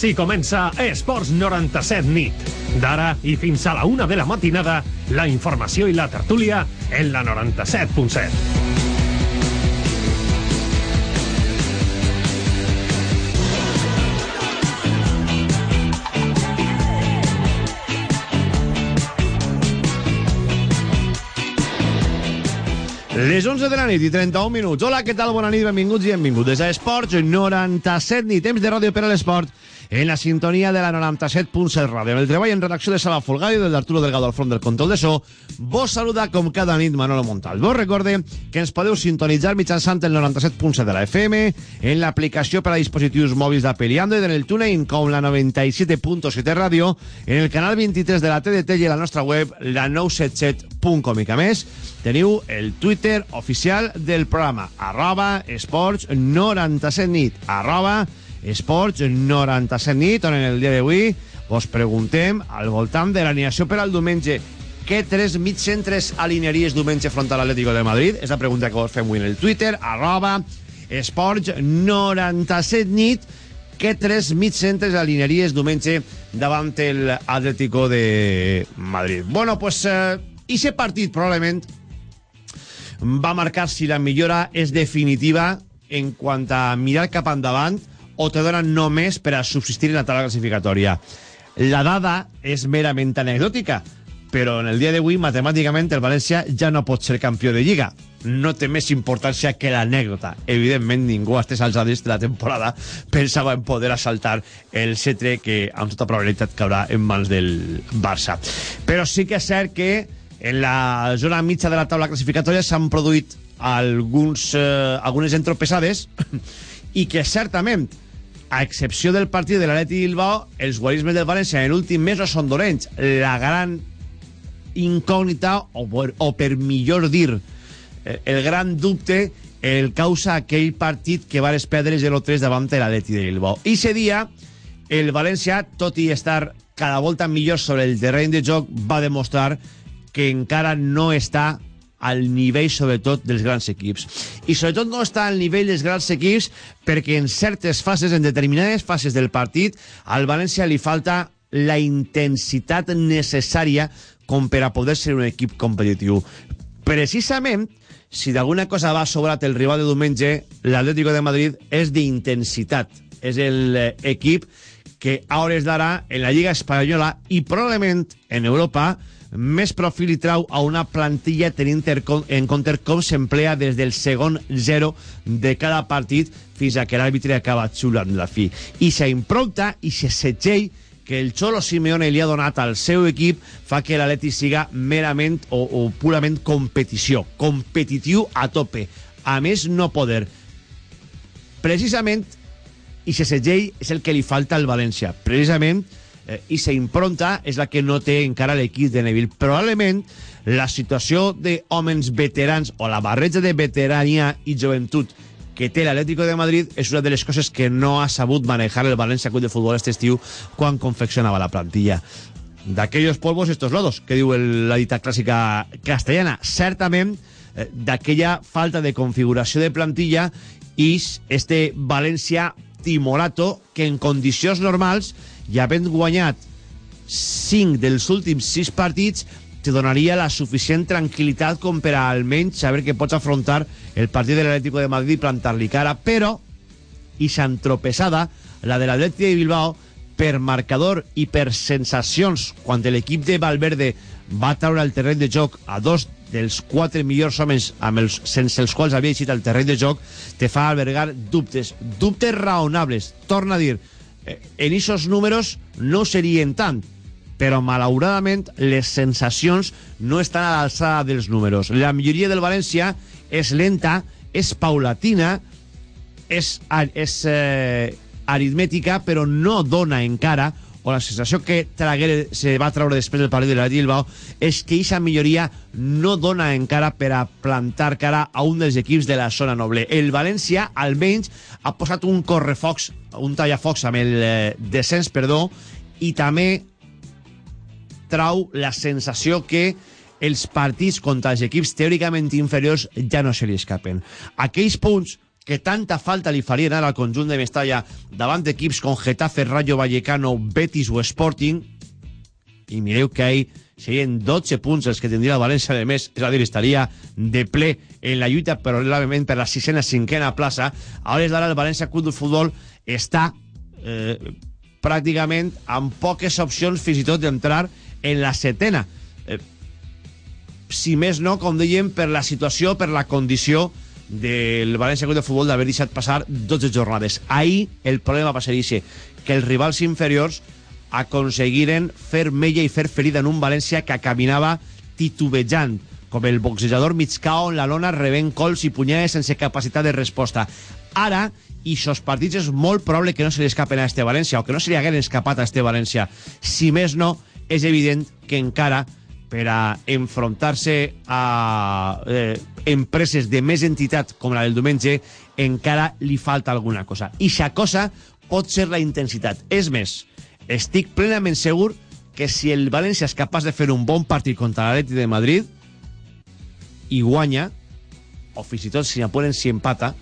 Així comença Esports 97 nit. D'ara i fins a la una de la matinada, la informació i la tertúlia en la 97.7. Les 11 de la nit i 31 minuts. Hola, què tal? Bona nit, benvinguts i benvingudes a Esports 97 nit. Temps de ràdio per a l'esport en la sintonia de la 97.7 ràdio. En el treball en redacció de Sala Folgado i del d'Arturo Delgado al front del control de so, vos saluda com cada nit Manolo Montal. Vos recorde que ens podeu sintonitzar mitjançant el 97.7 de la FM, en l'aplicació per a dispositius mòbils d'Apple i Android, en el TuneIn com la 97.7 ràdio, en el canal 23 de la TDT i la nostra web la 977.com. I que més, teniu el Twitter oficial del programa, arroba esports 97 nit, arroba esports 97 nit, on en el dia d'avui vos preguntem al voltant de l'alineació per al diumenge què tres mitcentres alinearies diumenge front a l'Atlético de Madrid? És la pregunta que vos fem avui en el Twitter, arroba esports 97 nit què tres mitcentres alinearies diumenge davant el Atlético de Madrid? Bueno, pues, eh, ese partit probablement va marcar si la millora és definitiva en quant a mirar cap endavant o te donen només per a subsistir en la taula classificatòria. La dada és merament anecdòtica, però en el dia d'avui, matemàticament, el València ja no pot ser campió de Lliga. No té més importància que l'anècdota. Evidentment, ningú a aquestes alçades de la temporada pensava en poder assaltar el cetre que, amb tota probabilitat, caurà en mans del Barça. Però sí que és cert que en la zona mitja de la taula classificatòria s'han produït alguns, eh, algunes entropessades i que certament a excepció del partit de l'Atleti Bilbao, els guarismes del València en l'últim mes no són dolents. La gran incògnita, o o per millor dir, eh, el gran dubte el causa aquell partit que va perdre 0-3 davant de l'Atleti de Bilbao. I ese dia, el València, tot i estar cada volta millor sobre el terreny de joc, va demostrar que encara no està al nivell, sobretot, dels grans equips. I sobretot no està al nivell dels grans equips perquè en certes fases, en determinades fases del partit, al València li falta la intensitat necessària com per a poder ser un equip competitiu. Precisament, si d'alguna cosa va sobrat el rival de diumenge, l'Atlético de Madrid és d'intensitat. És l'equip que a hores d'ara en la Lliga Espanyola i probablement en Europa més profil i trau a una plantilla tenint en compte com s'emplea des del segon zero de cada partit fins a que l'àrbitre acaba xulant la fi. I s'impronta i se segell que el Xolo Simeone li ha donat al seu equip fa que l'Atleti siga merament o, o purament competició, competitiu a tope. A més, no poder. Precisament, i se segell és el que li falta al València. Precisament, eh, sa impronta és la que no té encara l'equip de Neville. Probablement la situació d'homes veterans o la barreja de veterania i joventut que té l'Atlético de Madrid és una de les coses que no ha sabut manejar el València Club de Futbol este estiu quan confeccionava la plantilla. D'aquellos polvos estos lodos, que diu el, la dita clàssica castellana. Certament, eh, d'aquella falta de configuració de plantilla i este València timorato que en condicions normals i havent guanyat 5 dels últims 6 partits te donaria la suficient tranquil·litat com per a almenys saber que pots afrontar el partit de l'Atlético de Madrid i plantar-li cara, però i s'entropessada la de l'Atlético de Bilbao per marcador i per sensacions quan l'equip de Valverde va treure el terreny de joc a dos dels quatre millors homes amb els, sense els quals havia eixit el terreny de joc te fa albergar dubtes, dubtes raonables. Torna a dir, en aquests números no serien tant, però malauradament les sensacions no estan a l'alçada dels números. La majoria del València és lenta, és paulatina, és, és eh, aritmètica, però no dona encara o la sensació que Traguer se va treure després del partit de la Bilbao és que aquesta milloria no dona encara per a plantar cara a un dels equips de la zona noble. El València, almenys, ha posat un correfocs, un tallafocs amb el eh, descens, perdó, i també trau la sensació que els partits contra els equips teòricament inferiors ja no se li escapen. Aquells punts que tanta falta li farien ara al conjunt de Mestalla davant d'equips com Getafe, Rayo Vallecano, Betis o Sporting i mireu que ahir serien 12 punts els que tindria el València de més, és a dir, estaria de ple en la lluita probablement per la sisena, cinquena plaça. A hores d'ara el València Club de Futbol està eh, pràcticament amb poques opcions fins i tot d'entrar en la setena. Eh, si més no, com dèiem, per la situació, per la condició del València Club de Futbol d'haver deixat passar 12 jornades. Ahir el problema va ser ixe, que els rivals inferiors aconseguiren fer mella i fer ferida en un València que caminava titubejant, com el boxejador migcao en la lona rebent cols i punyades sense capacitat de resposta. Ara, i sos partits és molt probable que no se li escapen a este València o que no se li hagueren escapat a este València. Si més no, és evident que encara per a enfrontar-se a eh, empreses de més entitat com la del diumenge encara li falta alguna cosa. I aquesta cosa pot ser la intensitat. És més, estic plenament segur que si el València és capaç de fer un bon partit contra l'Atleti de Madrid i guanya, o fins i tot si n'apuren si empata,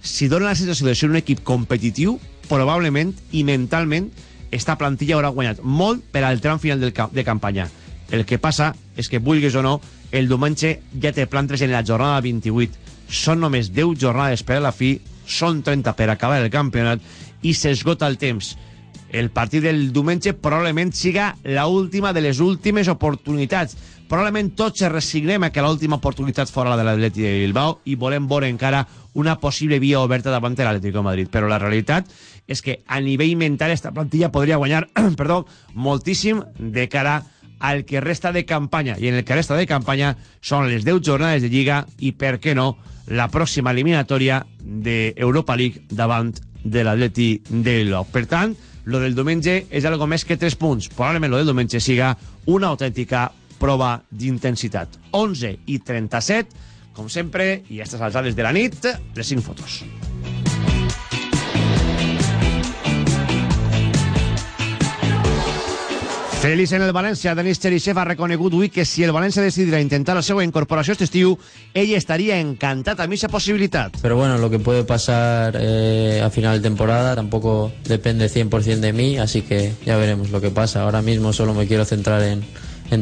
si dona la sensació de ser un equip competitiu, probablement i mentalment esta plantilla haurà guanyat molt per al tram final del de campanya. El que passa és que, vulguis o no, el diumenge ja té plantes en la jornada 28. Són només 10 jornades per a la fi, són 30 per acabar el campionat i s'esgota el temps. El partit del diumenge probablement siga la última de les últimes oportunitats. Probablement tots se resignem a que l'última oportunitat fora la de l'Atleti de Bilbao i volem veure encara una possible via oberta davant de l'Atlético de Madrid. Però la realitat és que a nivell mental esta plantilla podria guanyar perdó, moltíssim de cara al que resta de campanya. I en el que resta de campanya són les 10 jornades de Lliga i, per què no, la pròxima eliminatòria d'Europa League davant de l'Atleti de Bilbao. Per tant, lo del diumenge és algo més que 3 punts. Probablement lo del diumenge siga una autèntica prova d'intensitat. 11 i 37, com sempre, i a aquestes alçades de la nit, les 5 fotos. Feliç en el València, Denis Cherisev ha reconegut avui que si el València decidirà intentar la seva incorporació este estiu, ell estaria encantat amb aquesta possibilitat. Pero bueno, lo que puede pasar eh, a final de temporada tampoco depende 100% de mí, así que ya veremos lo que pasa. Ahora mismo solo me quiero centrar en,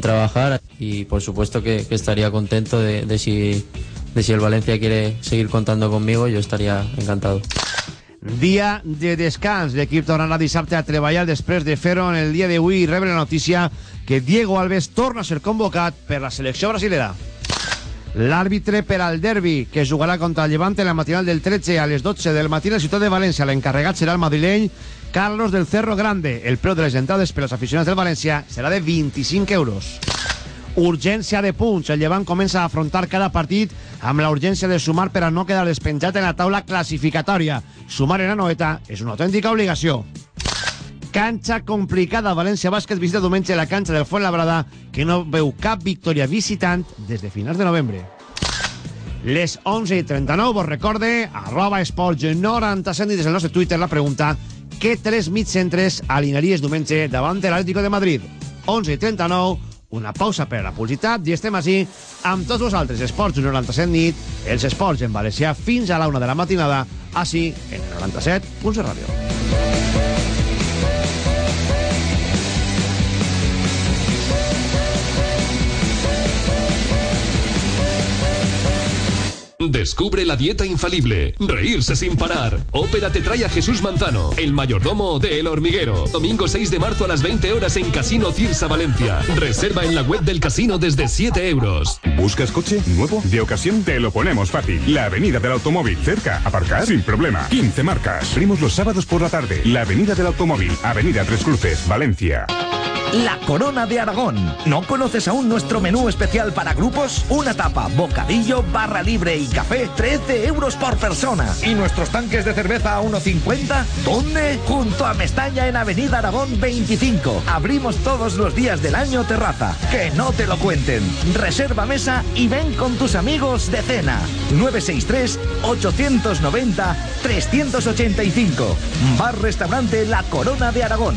trabajar y por supuesto que, que estaría contento de, de, si, de si el Valencia quiere seguir contando conmigo, yo estaría encantado. Dia de descans. L'equip tornarà dissabte a treballar després de fer-ho en el dia d'avui i rebre la notícia que Diego Alves torna a ser convocat per la selecció brasilera. L'àrbitre per al derbi, que jugarà contra el Levante la matinal del 13 a les 12 del matí a la ciutat de València. L'encarregat serà el madrileny Carlos del Cerro Grande. El preu de les entrades per als aficionats del València serà de 25 euros. Urgència de punts. El Llevant comença a afrontar cada partit amb la urgència de sumar per a no quedar despenjat en la taula classificatòria. Sumar en la noeta és una autèntica obligació. Canxa complicada. València Bàsquet visita diumenge la canxa del Fuenlabrada que no veu cap victòria visitant des de finals de novembre. Les 11 i 39, vos recorde, arroba esports 97 des del nostre Twitter la pregunta què tres mitcentres alinearies diumenge davant de l'Atlético de Madrid? 11 i 39, una pausa per a la publicitat i estem així amb tots vosaltres, Esports 97 nit, els esports en valencià fins a la una de la matinada, així en 97.7 Ràdio. Descubre la dieta infalible. Reírse sin parar. Ópera te trae a Jesús Manzano, el mayordomo de El Hormiguero. Domingo 6 de marzo a las 20 horas en Casino Cirsa Valencia. Reserva en la web del casino desde 7 euros. ¿Buscas coche nuevo? ¿De ocasión? Te lo ponemos fácil. La Avenida del Automóvil. Cerca. ¿Aparcar? Sin problema. 15 marcas. Abrimos los sábados por la tarde. La Avenida del Automóvil. Avenida Tres Cruces. Valencia. La Corona de Aragón. ¿No conoces aún nuestro menú especial para grupos? Una tapa, bocadillo, barra libre y café, 13 euros por persona. ¿Y nuestros tanques de cerveza a 1,50? ¿Dónde? Junto a Mestaña en Avenida Aragón 25. Abrimos todos los días del año terraza. Que no te lo cuenten. Reserva mesa y ven con tus amigos de cena. 963-890-385. Bar Restaurante La Corona de Aragón.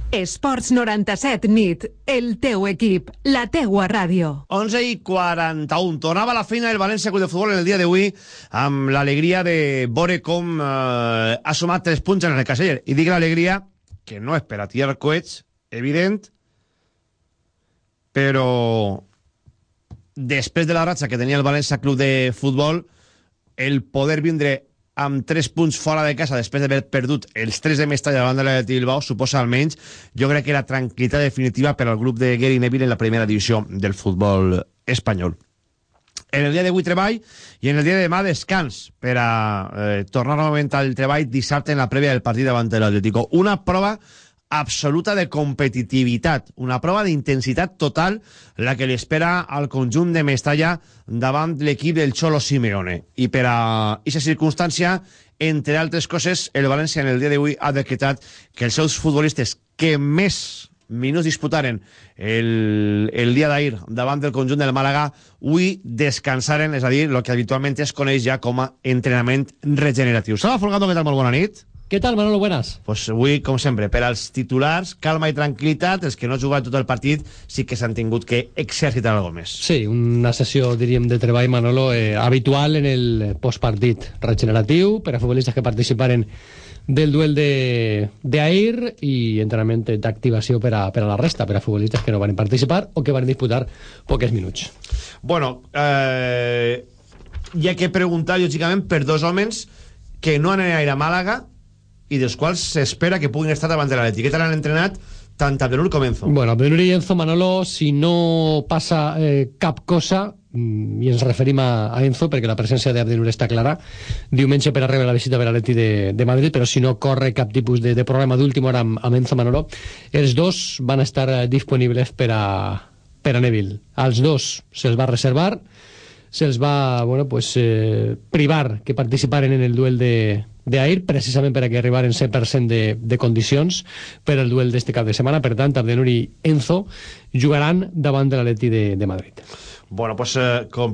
Esports 97 nit, el teu equip, la teua ràdio. 11 i 41. Tornava la feina del València Club de Futbol en el dia d'avui amb l'alegria de veure com eh, ha sumat 3 punts en el caseller. I dic l'alegria que no és per a tirar coets, evident, però després de la ratxa que tenia el València Club de Futbol, el poder vindre amb 3 punts fora de casa després d'haver perdut els 3 de Mestalla davant de l'Atleti Bilbao suposa almenys, jo crec que la tranquil·litat definitiva per al grup de Gary Neville en la primera divisió del futbol espanyol. En el dia d'avui treball i en el dia de demà descans per a eh, tornar novament al treball dissabte en la prèvia del partit davant de l'Atlético. Una prova absoluta de competitivitat, una prova d'intensitat total la que li espera al conjunt de Mestalla davant l'equip del Cholo Simeone. I per a aquesta circumstància, entre altres coses, el València en el dia d'avui ha decretat que els seus futbolistes que més minuts disputaren el, el dia d'ahir davant del conjunt del Màlaga, avui descansaren, és a dir, el que habitualment es coneix ja com a entrenament regeneratiu. Salva Folgado, què tal? Molt bona nit. ¿Qué tal, Manolo? Buenas. Pues avui, com sempre, per als titulars, calma i tranquil·litat, els que no jugat tot el partit sí que s'han tingut que exercitar alguna més. Sí, una sessió, diríem, de treball, Manolo, eh, habitual en el postpartit regeneratiu per a futbolistes que participaren del duel de, de Air i entrenament d'activació per, a, per a la resta, per a futbolistes que no van participar o que van disputar poques minuts. Bueno, eh, hi ha que preguntar, lògicament, per dos homes que no han anat a Màlaga i dels quals s'espera que puguin estar davant de l'Atleti. Què tal han entrenat tant Abdenur com Enzo? Bueno, Abdenur i Enzo, Manolo, si no passa eh, cap cosa, mm, i ens referim a, a Enzo perquè la presència d'Abdenur està clara diumenge per a rebre la visita per a l'Atleti de, de Madrid però si no corre cap tipus de, de problema d'última hora amb, amb Enzo Manolo els dos van estar eh, disponibles per a, per a Neville als dos se'ls va reservar se'ls va bueno, pues, eh, privar que participaren en el duel de, de Air, precisament per a que arribaren 100% de, de condicions per al duel d'este cap de setmana. Per tant, Abdenur i Enzo jugaran davant de l'Atleti de, de Madrid. Bueno, pues, eh, com,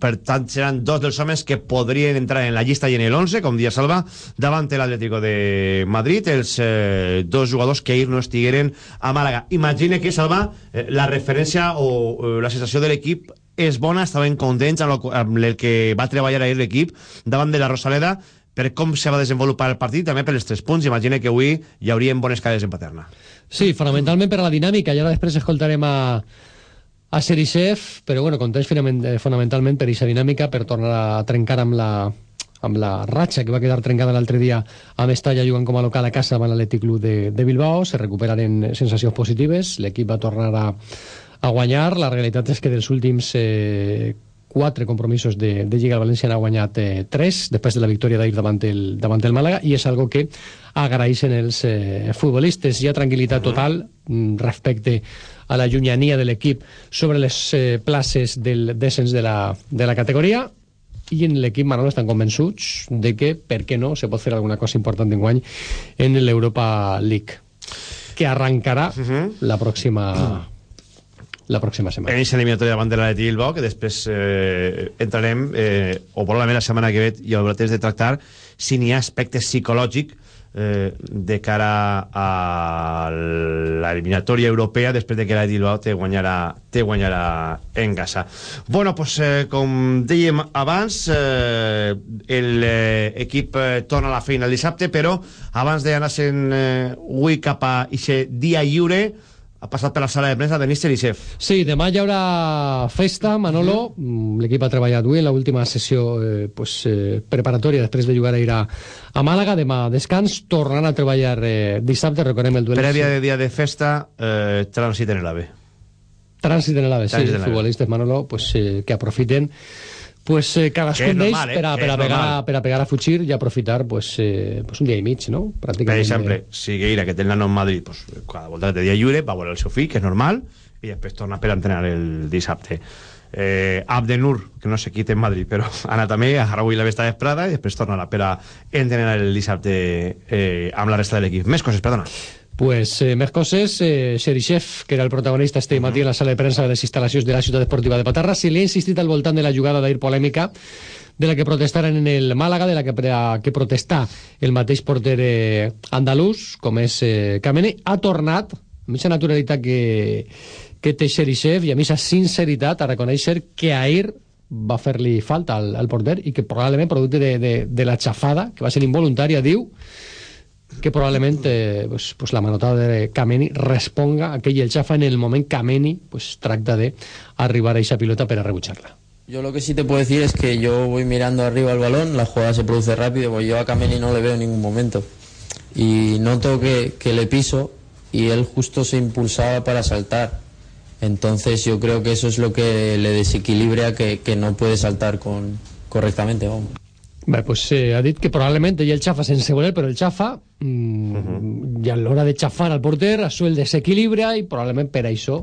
per tant, seran dos dels homes que podrien entrar en la llista i en el 11, com dia Salva, davant l'Atlético de Madrid, els eh, dos jugadors que ahir no estigueren a Màlaga. Imagina que, Salva, eh, la referència o eh, la sensació de l'equip és bona, estaven contents amb, lo, amb el que va treballar ahir l'equip davant de la Rosaleda per com se va desenvolupar el partit, també per els tres punts. Imagina que avui hi haurien bones cares en Paterna. Sí, fonamentalment per la dinàmica, i ara després escoltarem a, a Serisev, però bueno, contents fonamentalment per aquesta dinàmica, per tornar a trencar amb la, amb la ratxa que va quedar trencada l'altre dia a Mestalla jugant com a local a casa davant l'Atlètic Club de, de Bilbao, se recuperaren sensacions positives, l'equip va tornar a, a guanyar. La realitat és que dels últims eh, quatre compromisos de, de Lliga el València n'ha guanyat eh, tres després de la victòria d'ahir davant, el, davant el Màlaga i és algo que agraeixen els eh, futbolistes. Hi ha tranquil·litat total mm, respecte a la llunyania de l'equip sobre les eh, places del descens de la, de la categoria i en l'equip Manolo estan convençuts de que, per què no, se pot fer alguna cosa important d'enguany en l'Europa League que arrencarà uh -huh. la pròxima uh -huh la pròxima setmana. En aquesta eliminatòria davant de l'Atleti Bilbao, que després eh, entrarem, eh, o probablement la setmana que ve hi haurà temps de tractar si n'hi ha aspecte psicològic eh, de cara a l'eliminatòria europea després de que l'Atleti Bilbao te guanyarà, te guanyarà en casa. Bueno, pues, eh, com dèiem abans, eh, l'equip eh, torna a la feina el dissabte, però abans d'anar-se'n eh, avui cap a aquest dia lliure, ha passat per la sala de premsa de Níster i Chef. Sí, demà hi haurà festa, Manolo. Mm. L'equip ha treballat avui en l'última sessió eh, pues, eh, preparatòria després de jugar a ir a, Màlaga. Demà descans, tornaran a treballar eh, dissabte, recordem el duel. Prèvia de dia de festa, eh, trànsit en l'AVE. trànsit en l'AVE, sí, Trànsit en l'AVE. futbolistes, Manolo, pues, eh, que aprofiten pues, eh, cadascun d'ells eh? per, a, Que per, a pegar, per a pegar a fugir i aprofitar pues, eh, pues un dia i mig, no? Per Pràcticament. exemple, si Gueira, que té el nano en Madrid, pues, cada volta té dia lliure, va a veure el seu fill, que és normal, i després torna per entrenar el dissabte. Eh, Abdenur, que no sé qui té en Madrid, però ha anat també, ara avui la vesta vesprada, i després tornarà per a entrenar el dissabte eh, amb la resta de l'equip. Més coses, perdona. Pues eh, més coses, eh, Xerichev, que era el protagonista este matí en la sala de premsa de les instal·lacions de la ciutat esportiva de Patarra, se li ha insistit al voltant de la jugada d'ahir polèmica de la que protestaren en el Màlaga, de la que, que protestà el mateix porter eh, andalús, com és eh, Kameni, ha tornat, amb aquesta naturalitat que, que té Xerichev i amb aquesta sinceritat a reconèixer que ahir va fer-li falta al, al porter i que probablement producte de, de, de la xafada, que va ser involuntària, diu, que probablement eh, pues, pues la manotada de Kameni responga a que el xafa en el moment Kameni pues, tracta de arribar a esa pilota per a rebutjar-la. Yo lo que sí te puedo decir es que yo voy mirando arriba el balón, la jugada se produce rápido, pues yo a Kameni no le veo en ningún momento. Y noto que, que le piso y él justo se impulsaba para saltar. Entonces yo creo que eso es lo que le desequilibra que, que no puede saltar con, correctamente. Vamos. Bé, pues, eh, ha dit que probablement ell el xafa sense voler, però el xafa mm, i a l'hora de xafar al porter això el desequilibra i probablement per això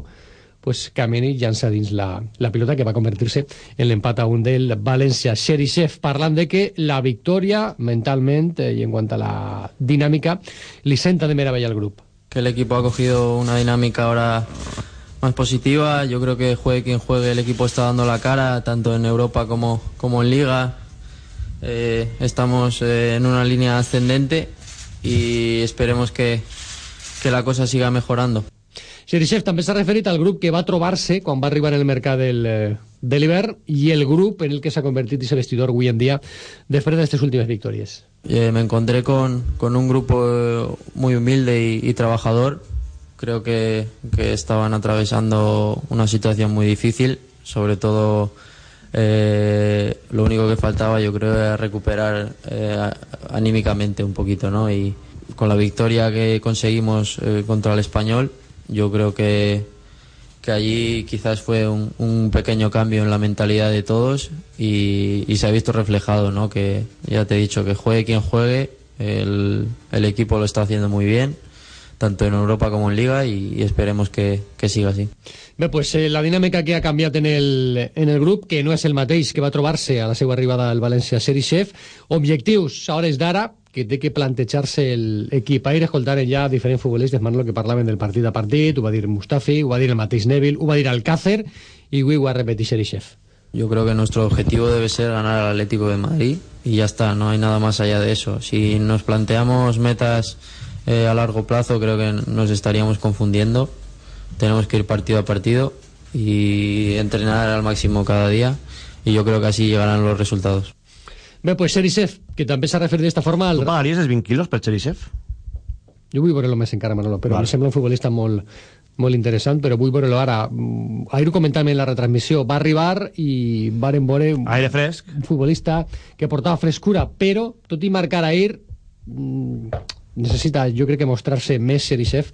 pues, Kameni llança dins la, la pilota que va convertir-se en l'empat a un del València. Xerichev parlant de que la victòria mentalment eh, i en quant a la dinàmica li senta de meravella al grup. Que el equipo ha cogido una dinámica ahora más positiva. Yo creo que juegue quien juegue, el equipo está dando la cara, tanto en Europa como, como en Liga. Eh, estamos eh, en una línea ascendente y esperemos que, que la cosa siga mejorando. Xerichev també s'ha referit al grup que va trobar-se quan va arribar en el mercat del, eh, de l'hivern i el grup en el que s'ha convertit ese vestidor avui en dia després d'aquestes últimes victòries. Eh, me encontré con, con un grupo eh, muy humilde y, y trabajador. Creo que, que estaban atravesando una situación muy difícil, sobre todo eh, lo único que faltaba yo creo era recuperar eh, anímicamente un poquito, ¿no? Y con la victoria que conseguimos eh, contra el español, yo creo que, que allí quizás fue un, un pequeño cambio en la mentalidad de todos y, y se ha visto reflejado, ¿no? Que ya te he dicho que juegue quien juegue, el, el equipo lo está haciendo muy bien, tanto en Europa como en Liga y, y esperemos que, que siga así. Bé, pues, eh, la dinàmica que ha canviat en el, en el grup, que no és el mateix que va trobar-se a la seva arribada al València Serichev, objectius a hores d'ara que té que plantejar-se l'equip. Ahir escoltaren ja diferents futbolistes, Manolo, que parlaven del partit a partit, ho va dir Mustafi, ho va dir el mateix Neville, ho va dir Alcácer, i avui ho ha repetit Serichev. Yo creo que nuestro objetivo debe ser ganar al Atlético de Madrid y ya está, no hay nada más allá de eso. Si nos planteamos metas eh, a largo plazo, creo que nos estaríamos confundiendo. Tenemos que ir partido a partido y entrenar al máximo cada día y yo creo que así llegarán los resultados. Bé, pues Serichev, que també s'ha referit d'esta forma al... Tu pagaries els 20 quilos per Xerichev? Jo vull veure-lo més encara, Manolo, però Vale. em sembla un futbolista molt, molt interessant, però vull veure-lo ara. Mm, Ahir ho comentàvem en la retransmissió, va arribar i varen veure Aire fresc. un futbolista que portava frescura, però, tot i marcar ahir, mm, necessita, jo crec que mostrar-se més Serichev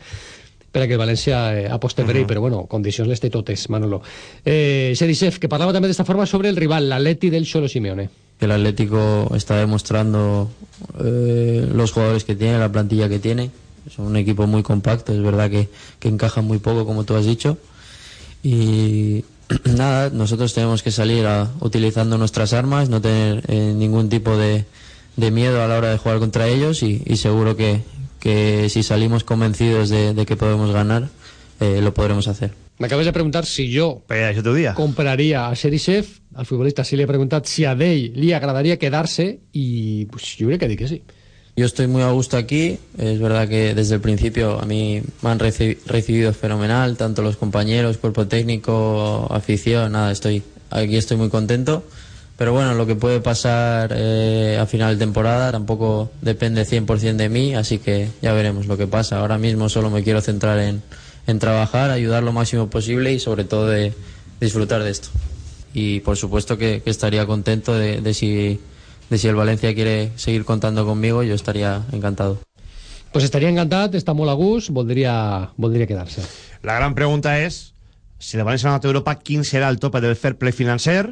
per a que el València eh, aposte per ell, però bueno, condicions les té totes, Manolo. Eh, Serichev, que parlava també d'esta forma sobre el rival, l'Atleti del Xolo Simeone. El Atlético está demostrando eh, los jugadores que tiene, la plantilla que tiene. Es un equipo muy compacto, es verdad que, que encaja muy poco, como tú has dicho. Y nada, nosotros tenemos que salir a- utilizando nuestras armas, no tener eh, ningún tipo de, de miedo a la hora de jugar contra ellos y, y seguro que, que si salimos convencidos de, de que podemos ganar, eh, lo podremos hacer. M'acabes de preguntar si t'ho dia. compraria a Serichev, al futbolista sí li he preguntat si a ell li agradaria quedar-se i pues, jo crec que dic que sí. Yo estoy muy a gusto aquí. Es verdad que desde el principio a mí me han reci- recibido fenomenal, tanto los compañeros, cuerpo técnico, afición, nada, estoy aquí estoy muy contento. Pero bueno, lo que puede pasar eh, a final de temporada tampoco depende 100% de mí, así que ya veremos lo que pasa. Ahora mismo solo me quiero centrar en, en trabajar, ayudar lo máximo posible y sobre todo de disfrutar de esto. Y por supuesto que, que estaría contento de, de si, de si el Valencia quiere seguir contando conmigo, yo estaría encantado. Pues estaria encantat, està molt a gust, voldria, voldria quedar-se. La gran pregunta és si el València ha anat a Europa, quin serà el tope del fair play financer,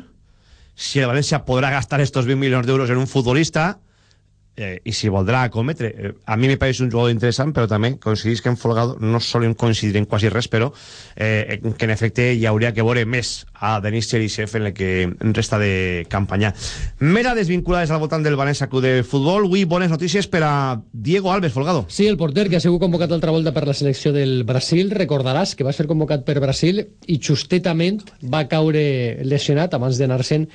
si el València podrà gastar estos 20 milions d'euros en un futbolista, eh, i si voldrà acometre. Eh, a mi me pareix un jugador interessant, però també coincidís que en Folgado no solen coincidir en quasi res, però eh, que en efecte hi hauria que veure més a Denis Cherisev en el que resta de campanya. Mera desvinculades al voltant del València Club de Futbol. Avui bones notícies per a Diego Alves, Folgado. Sí, el porter que ha sigut convocat altra volta per la selecció del Brasil. Recordaràs que va ser convocat per Brasil i justetament va caure lesionat abans d'anar-se'n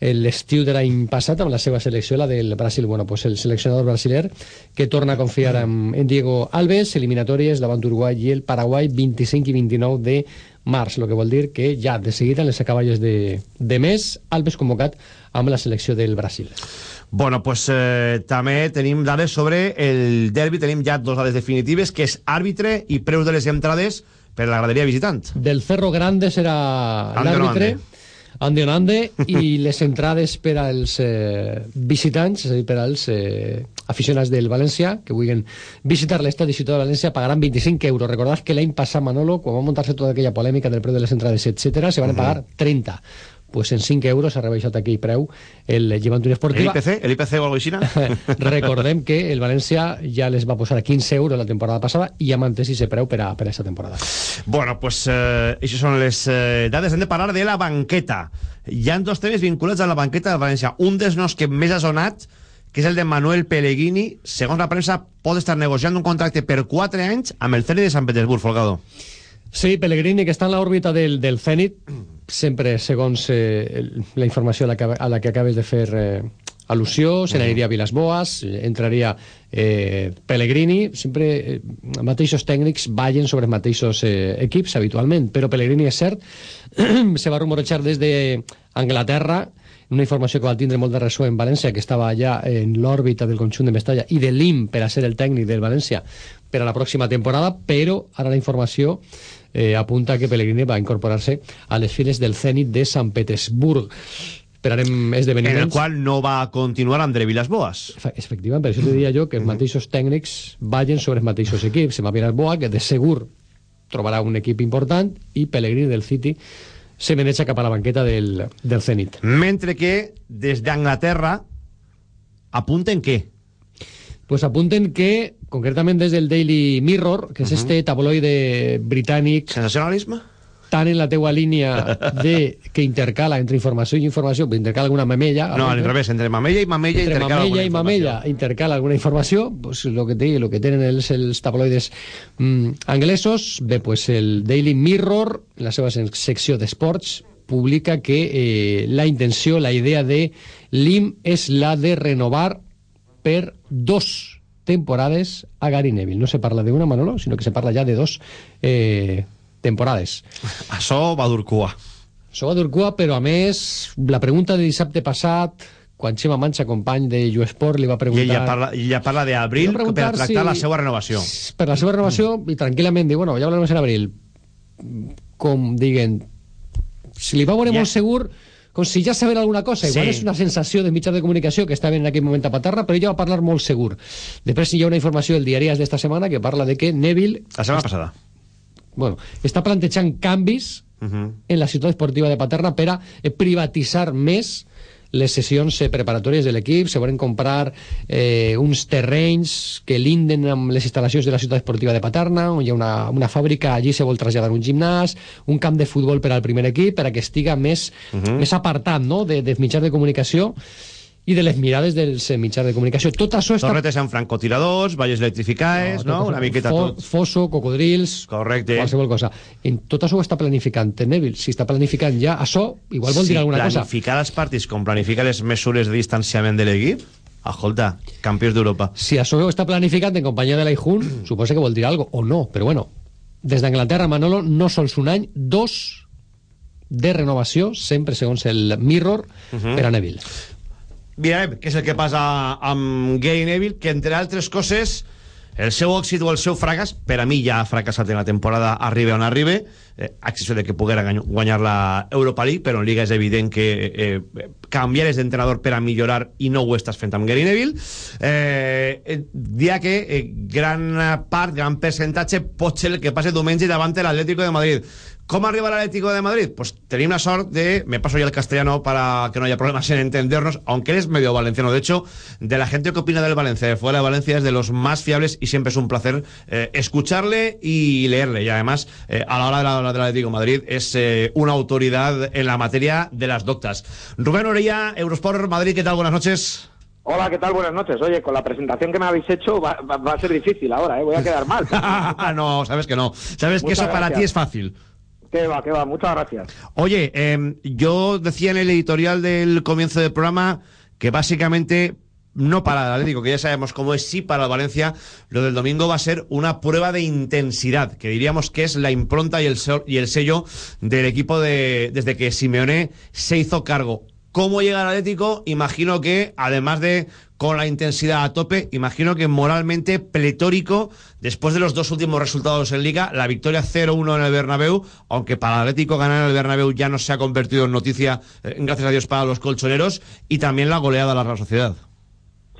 l'estiu de l'any passat amb la seva selecció, la del Brasil. Bueno, pues el seleccionador brasiler que torna a confiar en, en Diego Alves, eliminatòries davant d'Uruguai i el Paraguai 25 i 29 de març, el que vol dir que ja de seguida les acaballes de, de mes Alves convocat amb la selecció del Brasil. Bueno, pues eh, també tenim dades sobre el derbi, tenim ja dos dades definitives, que és àrbitre i preus de les entrades per la graderia visitant. Del Cerro Grande serà l'àrbitre Ande on ande i les entrades per als eh, visitants, és a dir, per als eh, aficionats del València que vulguin visitar l'estadi Ciutat de València pagaran 25 euros. Recordad que l'any passat, Manolo, quan va muntar-se tota aquella polèmica del preu de les entrades, etc, se van uh -huh. pagar 30 pues en 5 euros ha rebaixat aquí preu el Llevant Esportiva. L'IPC? L'IPC o alguna cosa Recordem que el València ja les va posar a 15 euros la temporada passada i ja mantès ese preu per a, aquesta temporada. Bueno, pues eh, això són les eh, dades. Hem de parlar de la banqueta. Hi ha dos temes vinculats a la banqueta del València. Un dels nos que més ha sonat que és el de Manuel Pellegrini. Segons la premsa, pot estar negociant un contracte per 4 anys amb el Zenit de Sant Petersburg, Folgado. Sí, Pellegrini, que està en l'òrbita del, del Zenit, sempre segons eh, la informació a la que, a la que acabes de fer eh, al·lusió, se n'aniria a Vilasboas, entraria eh, Pellegrini, sempre eh, mateixos tècnics ballen sobre els mateixos eh, equips habitualment, però Pellegrini és cert, se va rumorejar des d'Anglaterra, una informació que va tindre molt de ressò en València, que estava allà en l'òrbita del conjunt de Mestalla i de l'IM per a ser el tècnic del València per a la pròxima temporada, però ara la informació eh, apunta que Pellegrini va incorporar-se a les files del Zenit de Sant Petersburg esperarem esdeveniments... En el qual no va continuar André Vilasboas. Efectivament, per això te diria jo que els mateixos tècnics ballen sobre els mateixos equips. Se va Vilasboa, que de segur trobarà un equip important, i Pellegrini del City se meneja cap a la banqueta del, del Zenit. Mentre que des d'Anglaterra apunten què? Pues apunten que, concretament des del Daily Mirror, que és uh -huh. este tabloide britànic... Sensacionalisme? Tan en la teua línia de que intercala entre informació i informació, intercala alguna mamella... No, al revés, entre mamella i mamella entre intercala mamella i mamella intercala alguna informació, pues lo que, te, lo que tenen els, els tabloides mm, anglesos, bé, pues el Daily Mirror, en la seva secció d'esports, publica que eh, la intenció, la idea de l'IM és la de renovar per dos temporades a Gary Neville. No se parla d'una, Manolo, sinó que se parla ja de dos eh, temporades. Això va dur cua. Això va dur cua, però a més, la pregunta de dissabte passat, quan Xema Mancha, company de Esport, li va preguntar... I ella parla, ella parla d'abril per tractar si, la seva renovació. Per la seva renovació, mm. i tranquil·lament diu, bueno, ja hablarem en abril. Com diguen, si li va veure ja. molt segur com si ja sabera alguna cosa. Igual sí. és una sensació de mitjà de comunicació que estava en aquell moment a Paterra, però ella va parlar molt segur. Després hi ha una informació del diari d'esta setmana que parla de que Neville... La setmana passada. Bueno, està plantejant canvis uh -huh. en la ciutat esportiva de Paterna per a privatitzar més les sessions eh, preparatòries de l'equip, se volen comprar eh, uns terrenys que linden amb les instal·lacions de la ciutat esportiva de Paterna, on hi ha una, una fàbrica, allí se vol traslladar un gimnàs, un camp de futbol per al primer equip, per a que estiga més, uh -huh. més apartat no? de, de mitjans de comunicació i de les mirades dels mitjans de comunicació. Tot això està... Torretes amb francotiradors, valles electrificades, no? no? Una miqueta fo tot. Foso, cocodrils... Correcte. Qualsevol cosa. En tot això ho està planificant Neville. Si està planificant ja això, igual vol si dir alguna cosa. Si planificar els partits com planifica les mesures de distanciament de l'equip, escolta, campions d'Europa. Si això està planificant en companyia de l'Aijun, suposa que vol dir alguna o no, però bueno, des d'Anglaterra, Manolo, no sols un any, dos de renovació, sempre segons el Mirror, uh -huh. per a Neville mirarem què és el que passa amb Gary Neville, que entre altres coses el seu òxid o el seu fracàs per a mi ja ha fracassat en la temporada arriba on arriba eh, a excepció de que poguera guanyar la Europa League però en Liga és evident que eh, canviar d'entrenador per a millorar i no ho estàs fent amb Gary Neville eh, eh, dia que eh, gran part, gran percentatge pot ser el que passe diumenge davant l'Atlético de Madrid ¿Cómo arriba el Atlético de Madrid? Pues tenía una sort de, me paso ya el castellano para que no haya problemas en entendernos, aunque eres medio valenciano. De hecho, de la gente que opina del Valencia, de fuera de Valencia, es de los más fiables y siempre es un placer eh, escucharle y leerle. Y además, eh, a la hora de la, del Atlético de Madrid, es eh, una autoridad en la materia de las doctas. Rubén Eurosport Madrid, ¿qué tal? Buenas noches. Hola, ¿qué tal? Buenas noches. Oye, con la presentación que me habéis hecho va, va- va a ser difícil ahora, ¿eh? Voy a quedar mal. no, sabes que no. Sabes que eso para ti es fácil. Que va, que va. Muchas gracias. Oye, eh, yo decía en el editorial del comienzo del programa que básicamente no para el Atlético, que ya sabemos cómo es, sí para el Valencia, lo del domingo va a ser una prueba de intensidad, que diríamos que es la impronta y el, y el sello del equipo de, desde que Simeone se hizo cargo. ¿Cómo llega el Atlético? Imagino que, además de con la intensidad a tope, imagino que moralmente pletórico, después de los dos últimos resultados en Liga, la victoria 0-1 en el Bernabéu, aunque para el Atlético ganar en el Bernabéu ya no se ha convertido en noticia, eh, gracias a Dios, para los colchoneros, y también la goleada a la Real Sociedad.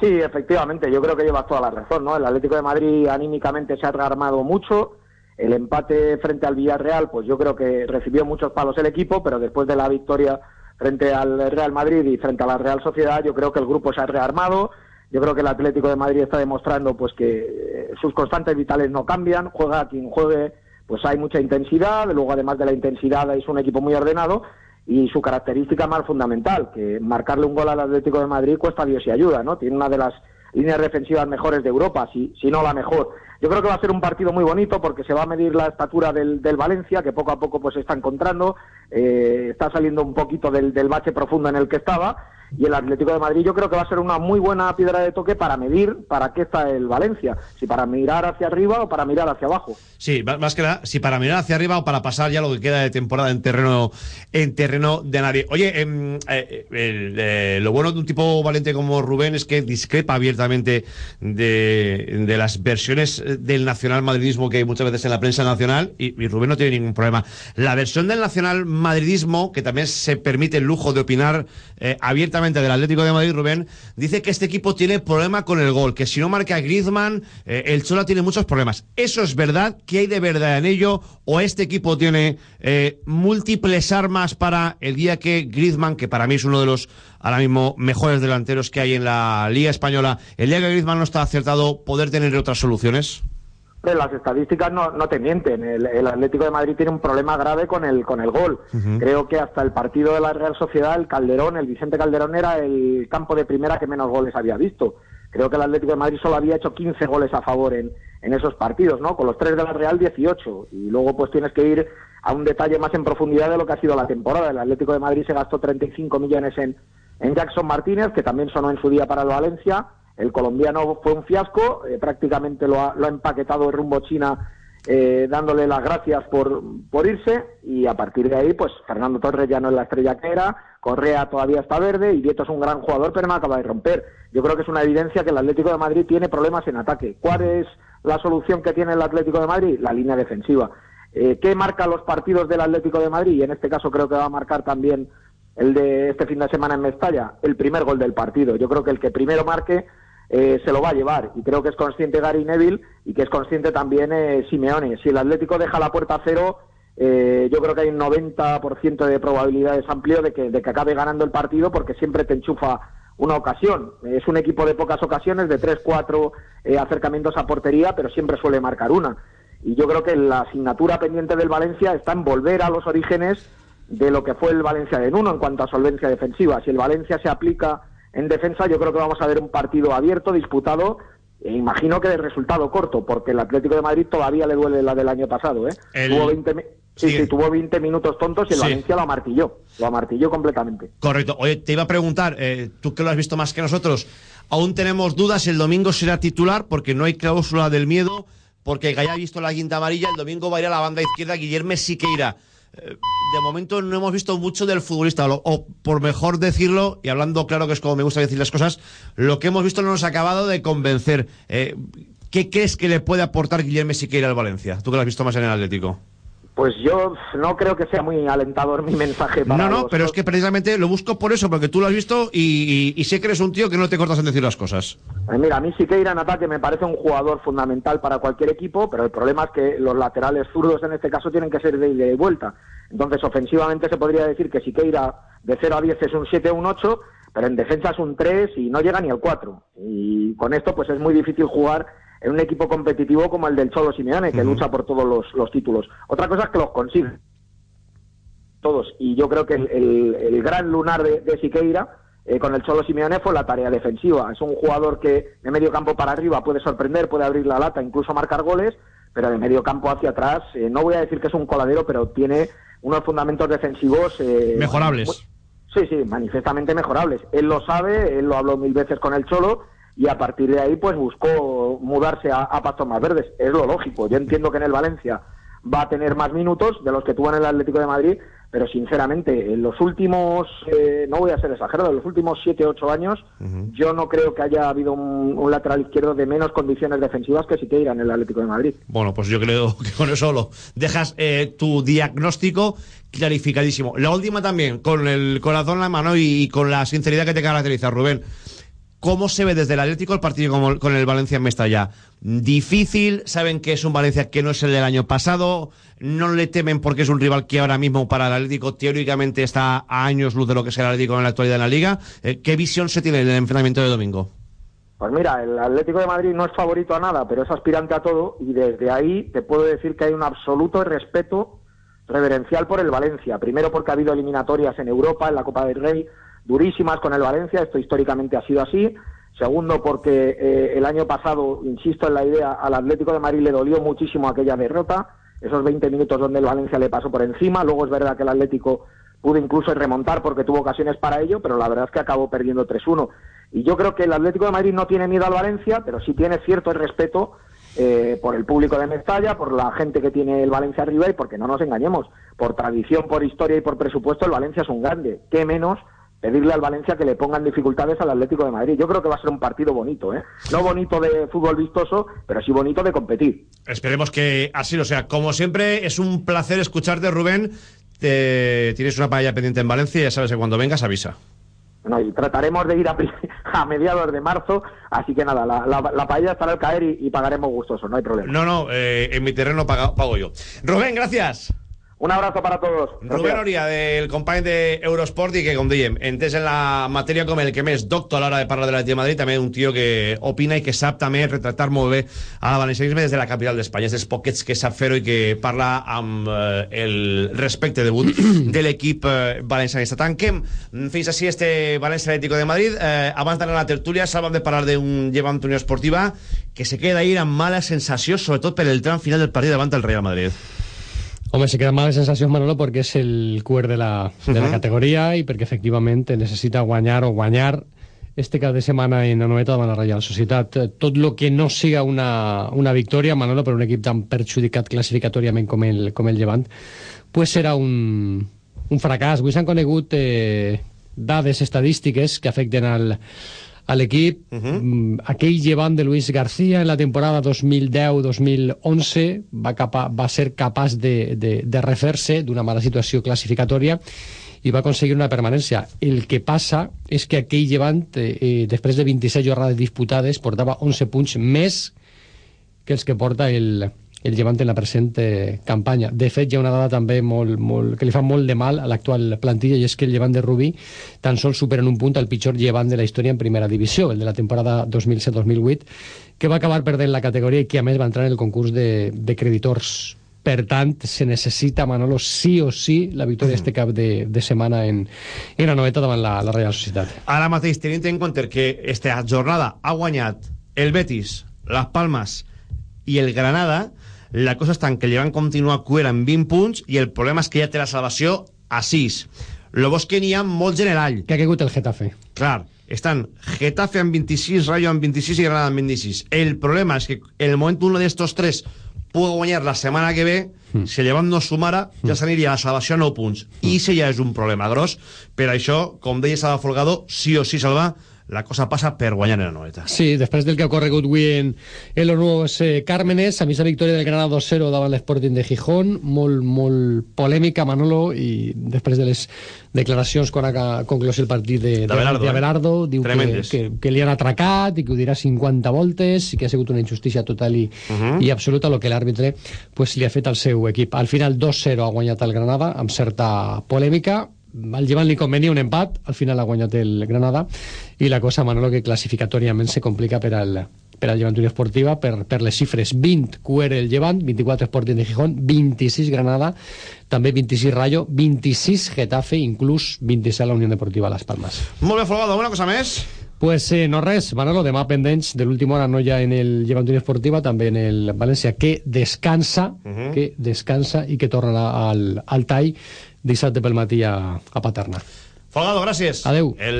Sí, efectivamente, yo creo que llevas toda la razón, ¿no? El Atlético de Madrid anímicamente se ha rearmado mucho. El empate frente al Villarreal, pues yo creo que recibió muchos palos el equipo, pero después de la victoria frente al Real Madrid y frente a la Real Sociedad, yo creo que el grupo se ha rearmado. Yo creo que el Atlético de Madrid está demostrando pues que eh, sus constantes vitales no cambian, juega quien juegue, pues hay mucha intensidad, luego además de la intensidad es un equipo muy ordenado y su característica más fundamental, que marcarle un gol al Atlético de Madrid cuesta Dios y ayuda, ¿no? Tiene una de las líneas defensivas mejores de Europa, si, si no la mejor. Yo creo que va a ser un partido muy bonito porque se va a medir la estatura del, del Valencia, que poco a poco pues se está encontrando, eh, está saliendo un poquito del, del bache profundo en el que estaba, y el Atlético de Madrid yo creo que va a ser una muy buena piedra de toque para medir para qué está el Valencia, si para mirar hacia arriba o para mirar hacia abajo. Sí, más que nada, si para mirar hacia arriba o para pasar ya lo que queda de temporada en terreno en terreno de nadie. Oye, em, eh, el, eh, lo bueno de un tipo valiente como Rubén es que discrepa abiertamente de, de las versiones del nacional madridismo que hay muchas veces en la prensa nacional y, y Rubén no tiene ningún problema. La versión del nacional madridismo, que también se permite el lujo de opinar eh, del Atlético de Madrid, Rubén, dice que este equipo tiene problema con el gol, que si no marca Griezmann, eh, el Chola tiene muchos problemas. ¿Eso es verdad? ¿Qué hay de verdad en ello? ¿O este equipo tiene eh, múltiples armas para el día que Griezmann, que para mí es uno de los ahora mismo mejores delanteros que hay en la Liga Española, el día que Griezmann no está acertado, poder tener otras soluciones? Pero las estadísticas no, no te mienten. El, el Atlético de Madrid tiene un problema grave con el, con el gol. Creo que hasta el partido de la Real Sociedad, el Calderón, el Vicente Calderón era el campo de primera que menos goles había visto. Creo que el Atlético de Madrid solo había hecho 15 goles a favor en, en esos partidos, ¿no? Con los tres de la Real, 18. Y luego pues tienes que ir a un detalle más en profundidad de lo que ha sido la temporada. El Atlético de Madrid se gastó 35 millones en, en Jackson Martínez, que también sonó en su día para el Valencia. El colombiano fue un fiasco, eh, prácticamente lo ha, lo ha empaquetado rumbo China eh, dándole las gracias por, por irse y a partir de ahí pues Fernando Torres ya no es la estrella que era, Correa todavía está verde y Vieto es un gran jugador pero no acaba de romper. Yo creo que es una evidencia que el Atlético de Madrid tiene problemas en ataque. ¿Cuál es la solución que tiene el Atlético de Madrid? La línea defensiva. Eh, ¿Qué marca los partidos del Atlético de Madrid? Y en este caso creo que va a marcar también el de este fin de semana en Mestalla, el primer gol del partido. Yo creo que el que primero marque eh, se lo va a llevar. Y creo que es consciente Gary Neville y que es consciente también eh, Simeone. Si el Atlético deja la puerta a cero, eh, yo creo que hay un 90% de probabilidades amplio de que, de que acabe ganando el partido porque siempre te enchufa una ocasión. Es un equipo de pocas ocasiones, de 3-4 eh, acercamientos a portería, pero siempre suele marcar una. Y yo creo que la asignatura pendiente del Valencia está en volver a los orígenes de lo que fue el Valencia de Nuno en cuanto a solvencia defensiva. Si el Valencia se aplica en defensa, yo creo que vamos a ver un partido abierto, disputado, e imagino que de resultado corto, porque el Atlético de Madrid todavía le duele la del año pasado. ¿eh? El- Tuvo 20, mi- sí, tuvo 20 minutos tontos y el Sí. Valencia lo amartilló, lo amartilló completamente. Correcto. Oye, te iba a preguntar, eh, tú que lo has visto más que nosotros, aún tenemos dudas, el domingo será titular porque no hay cláusula del miedo, porque que haya visto la quinta amarilla, el domingo va a ir a la banda izquierda, Guillermo sí que irá. Eh, de momento no hemos visto mucho del futbolista, o, por mejor decirlo, y hablando claro que es como me gusta decir las cosas, lo que hemos visto no nos ha acabado de convencer. Eh, ¿Qué crees que le puede aportar Guillermo Siqueira al Valencia? Tú que lo has visto más en el Atlético. Pues yo no creo que sea muy alentador mi mensaje para No, no, los pero es que precisamente lo busco por eso, porque tú lo has visto y, y- y sé que eres un tío que no te cortas en decir las cosas. Eh, Mira, a mí Siqueira en ataque me parece un jugador fundamental para cualquier equipo, pero el problema es que los laterales zurdos en este caso tienen que ser de ida y vuelta. Entonces, ofensivamente se podría decir que Siqueira de 0 a 10 es un 7 o un 8, pero en defensa es un 3 y no llega ni al 4. Y con esto pues es muy difícil jugar en un equipo competitivo como el del Cholo Simeone, que lucha por todos los, los títulos. Otra cosa es que los consigue todos. Y yo creo que el, el- el gran lunar de, de Siqueira eh, con el Cholo Simeone fue la tarea defensiva. Es un jugador que de medio campo para arriba puede sorprender, puede abrir la lata, incluso marcar goles, pero de medio campo hacia atrás, eh, no voy a decir que es un coladero, pero tiene unos fundamentos defensivos eh, Mejorables. muy- Sí, sí, manifestamente mejorables. Él lo sabe, él lo habló mil veces con el Cholo y a partir de ahí pues buscó mudarse a, a pastos más verdes. Es lo lógico. Yo entiendo que en el Valencia va a tener más minutos de los que tuvo en el Atlético de Madrid, pero sinceramente en los últimos, eh, no voy a ser exagerado, en los últimos siete, ocho años yo no creo que haya habido un, un lateral izquierdo de menos condiciones defensivas que Siqueira en el Atlético de Madrid. Bueno, pues yo creo que con eso lo dejas eh, tu diagnóstico clarificadísimo. La última también, con el corazón en la mano y, y con la sinceridad que te caracteriza, Rubén. ¿Cómo se ve desde el Atlético el partido con el Valencia en Mestalla? Difícil, saben que es un Valencia que no es el del año pasado, no le temen porque es un rival que ahora mismo para el Atlético teóricamente está a años luz de lo que es el Atlético en la actualidad en la Liga. Eh, ¿Qué visión se tiene del enfrentamiento de domingo? Pues mira, el Atlético de Madrid no es favorito a nada, pero es aspirante a todo y desde ahí te puedo decir que hay un absoluto respeto reverencial por el Valencia. Primero porque ha habido eliminatorias en Europa, en la Copa del Rey, durísimas con el Valencia, esto históricamente ha sido así. Segundo porque eh, el año pasado, insisto en la idea, al Atlético de Madrid le dolió muchísimo aquella derrota, esos 20 minutos donde el Valencia le pasó por encima. Luego es verdad que el Atlético pudo incluso remontar porque tuvo ocasiones para ello, pero la verdad es que acabó perdiendo 3-1. Y yo creo que el Atlético de Madrid no tiene miedo al Valencia, pero sí tiene cierto respeto eh, por el público de Mestalla, por la gente que tiene el Valencia arriba y porque no nos engañemos, por tradición, por historia y por presupuesto, el Valencia es un grande. ¿Qué menos pedirle al Valencia que le pongan dificultades al Atlético de Madrid? Yo creo que va a ser un partido bonito, ¿eh? No bonito de fútbol vistoso, pero sí bonito de competir. Esperemos que así lo sea. Como siempre, es un placer escucharte, Rubén. Te- Tienes una paella pendiente en Valencia y ya sabes que cuando vengas avisa. No, y trataremos de ir a, mediados de marzo, así que nada, la, la, la paella estará al caer y, y pagaremos gustoso, no hay problema. No, no, eh, en mi terreno paga- pago yo. Rubén, gracias. Un abrazo para todos. Rubén Gracias. Oria, del company de Eurosport i que, com dèiem, entès en la matèria com el que més doctor a l'hora de parlar de l'Atlètic de Madrid, també un tio que opina i que sap també retratar molt bé a la valencianisme des de la capital d'Espanya. És dels poquets que sap fer-ho i que parla amb eh, el respecte debut de l'equip eh, valencianista. Tanquem mm, fins així este València Atlético de Madrid. Eh, abans d'anar a la tertúlia, salvam de parlar d'un llevant Unió Esportiva que se queda ahir amb mala sensació, sobretot per el tram final del partit davant del Real Madrid. Home, se queda mala sensació, Manolo, perquè és el cuer de la, de la Mhm. categoria i perquè efectivament necessita guanyar o guanyar este cap de setmana en la noveta davant la Reial Societat. Tot el que no siga una, una victòria, Manolo, per un equip tan perjudicat classificatoriament com el, com el Llevant, pues serà un, un fracàs. Avui s'han conegut eh, dades estadístiques que afecten al, a l'equip. Mm, Aquell llevant de Luis García en la temporada 2010-2011 va, capa, va ser capaç de, de, de refer-se d'una mala situació classificatòria i va aconseguir una permanència. El que passa és que aquell llevant, eh, eh, després de 26 jornades disputades, portava 11 punts més que els que porta el, el llevant en la present campanya. De fet, hi ha una dada també molt, molt, que li fa molt de mal a l'actual plantilla i és que el llevant de Rubí tan sols supera en un punt el pitjor llevant de la història en primera divisió, el de la temporada 2007-2008, que va acabar perdent la categoria i que a més va entrar en el concurs de, de creditors. Per tant, se necessita, Manolo, sí o sí la victòria este cap de, de setmana en, en la noveta davant la, la Real Societat. Ara mateix, tenint en compte que esta jornada ha guanyat el Betis, Las Palmas i el Granada, la cosa està en que llevan continua cuera amb 20 punts i el problema és que ja té la salvació a 6. Lo bo és que n'hi ha molt general. Que ha caigut el Getafe. Clar, estan Getafe amb 26, Rayo amb 26 i Granada amb 26. El problema és que en el moment uno d'estos tres pugui guanyar la setmana que ve, mm. si el llevant no sumara, ja s'aniria a la salvació a 9 punts. I això ja és un problema gros. Per això, com deia Salva Folgado, sí o sí salvar la cosa passa per guanyar en la noeta. Sí, després del que ha corregut avui en, en los nuevos eh, Cármenes, a mi la victòria del Granada 2-0 davant l'Sporting de Gijón, molt, molt polèmica, Manolo, i després de les declaracions quan ha conclòs el partit de, de, D'Abelardo, de Abelardo, eh? diu que, Tremendes. que, que li han atracat i que ho dirà 50 voltes i que ha sigut una injustícia total i, Mhm. i absoluta el que l'àrbitre pues, li ha fet al seu equip. Al final 2-0 ha guanyat el Granada amb certa polèmica, al Llevant li convenia un empat, al final ha guanyat el Granada i la cosa, Manolo, que classificatòriament se complica per al, per al Llevant Unió Esportiva per, per les xifres 20 QR el Llevant, 24 Sporting de Gijón 26 Granada, també 26 Rayo 26 Getafe, inclús 26 la Unió Deportiva Las Palmas Molt bé, Folgado, alguna cosa més? Pues eh, no res, Manolo, demà pendents de l'última hora no ja en el Llevant Unió Esportiva, també en el València, que descansa, Mhm. que descansa i que tornarà al, al tall dissabte pel matí a, a Paterna. Folgado, gràcies. Adeu. El,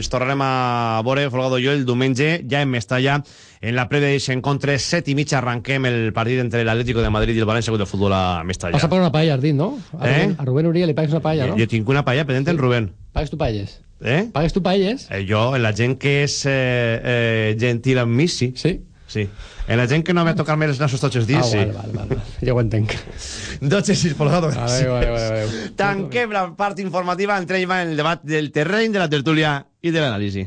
ens tornarem a veure, Folgado i jo, el diumenge, ja en Mestalla, en la prèvia d'aquest encontre, set i mitja arranquem el partit entre l'Atlético de Madrid i el València de futbol a Mestalla. Vas a pagar una paella, has dit, no? A, Eh? Rubén, a Rubén Uriel li pagues una paella, no? Jo tinc una paella pendent en Rubén. Pagues tu paelles? Eh? Pagues tu paelles? Eh, jo, la gent que és eh, eh, gentil amb mi, sí. Sí? Sí. En la gent que no m'ha tocat més els nassos tots els dies, ah, sí. vale, vale, vale, vale. Ja ho entenc. 12 6 Folgado, gràcies. Adéu, adéu, adéu. Tanquem la part informativa, entrem en el debat del terreny, de la tertúlia i de l'anàlisi.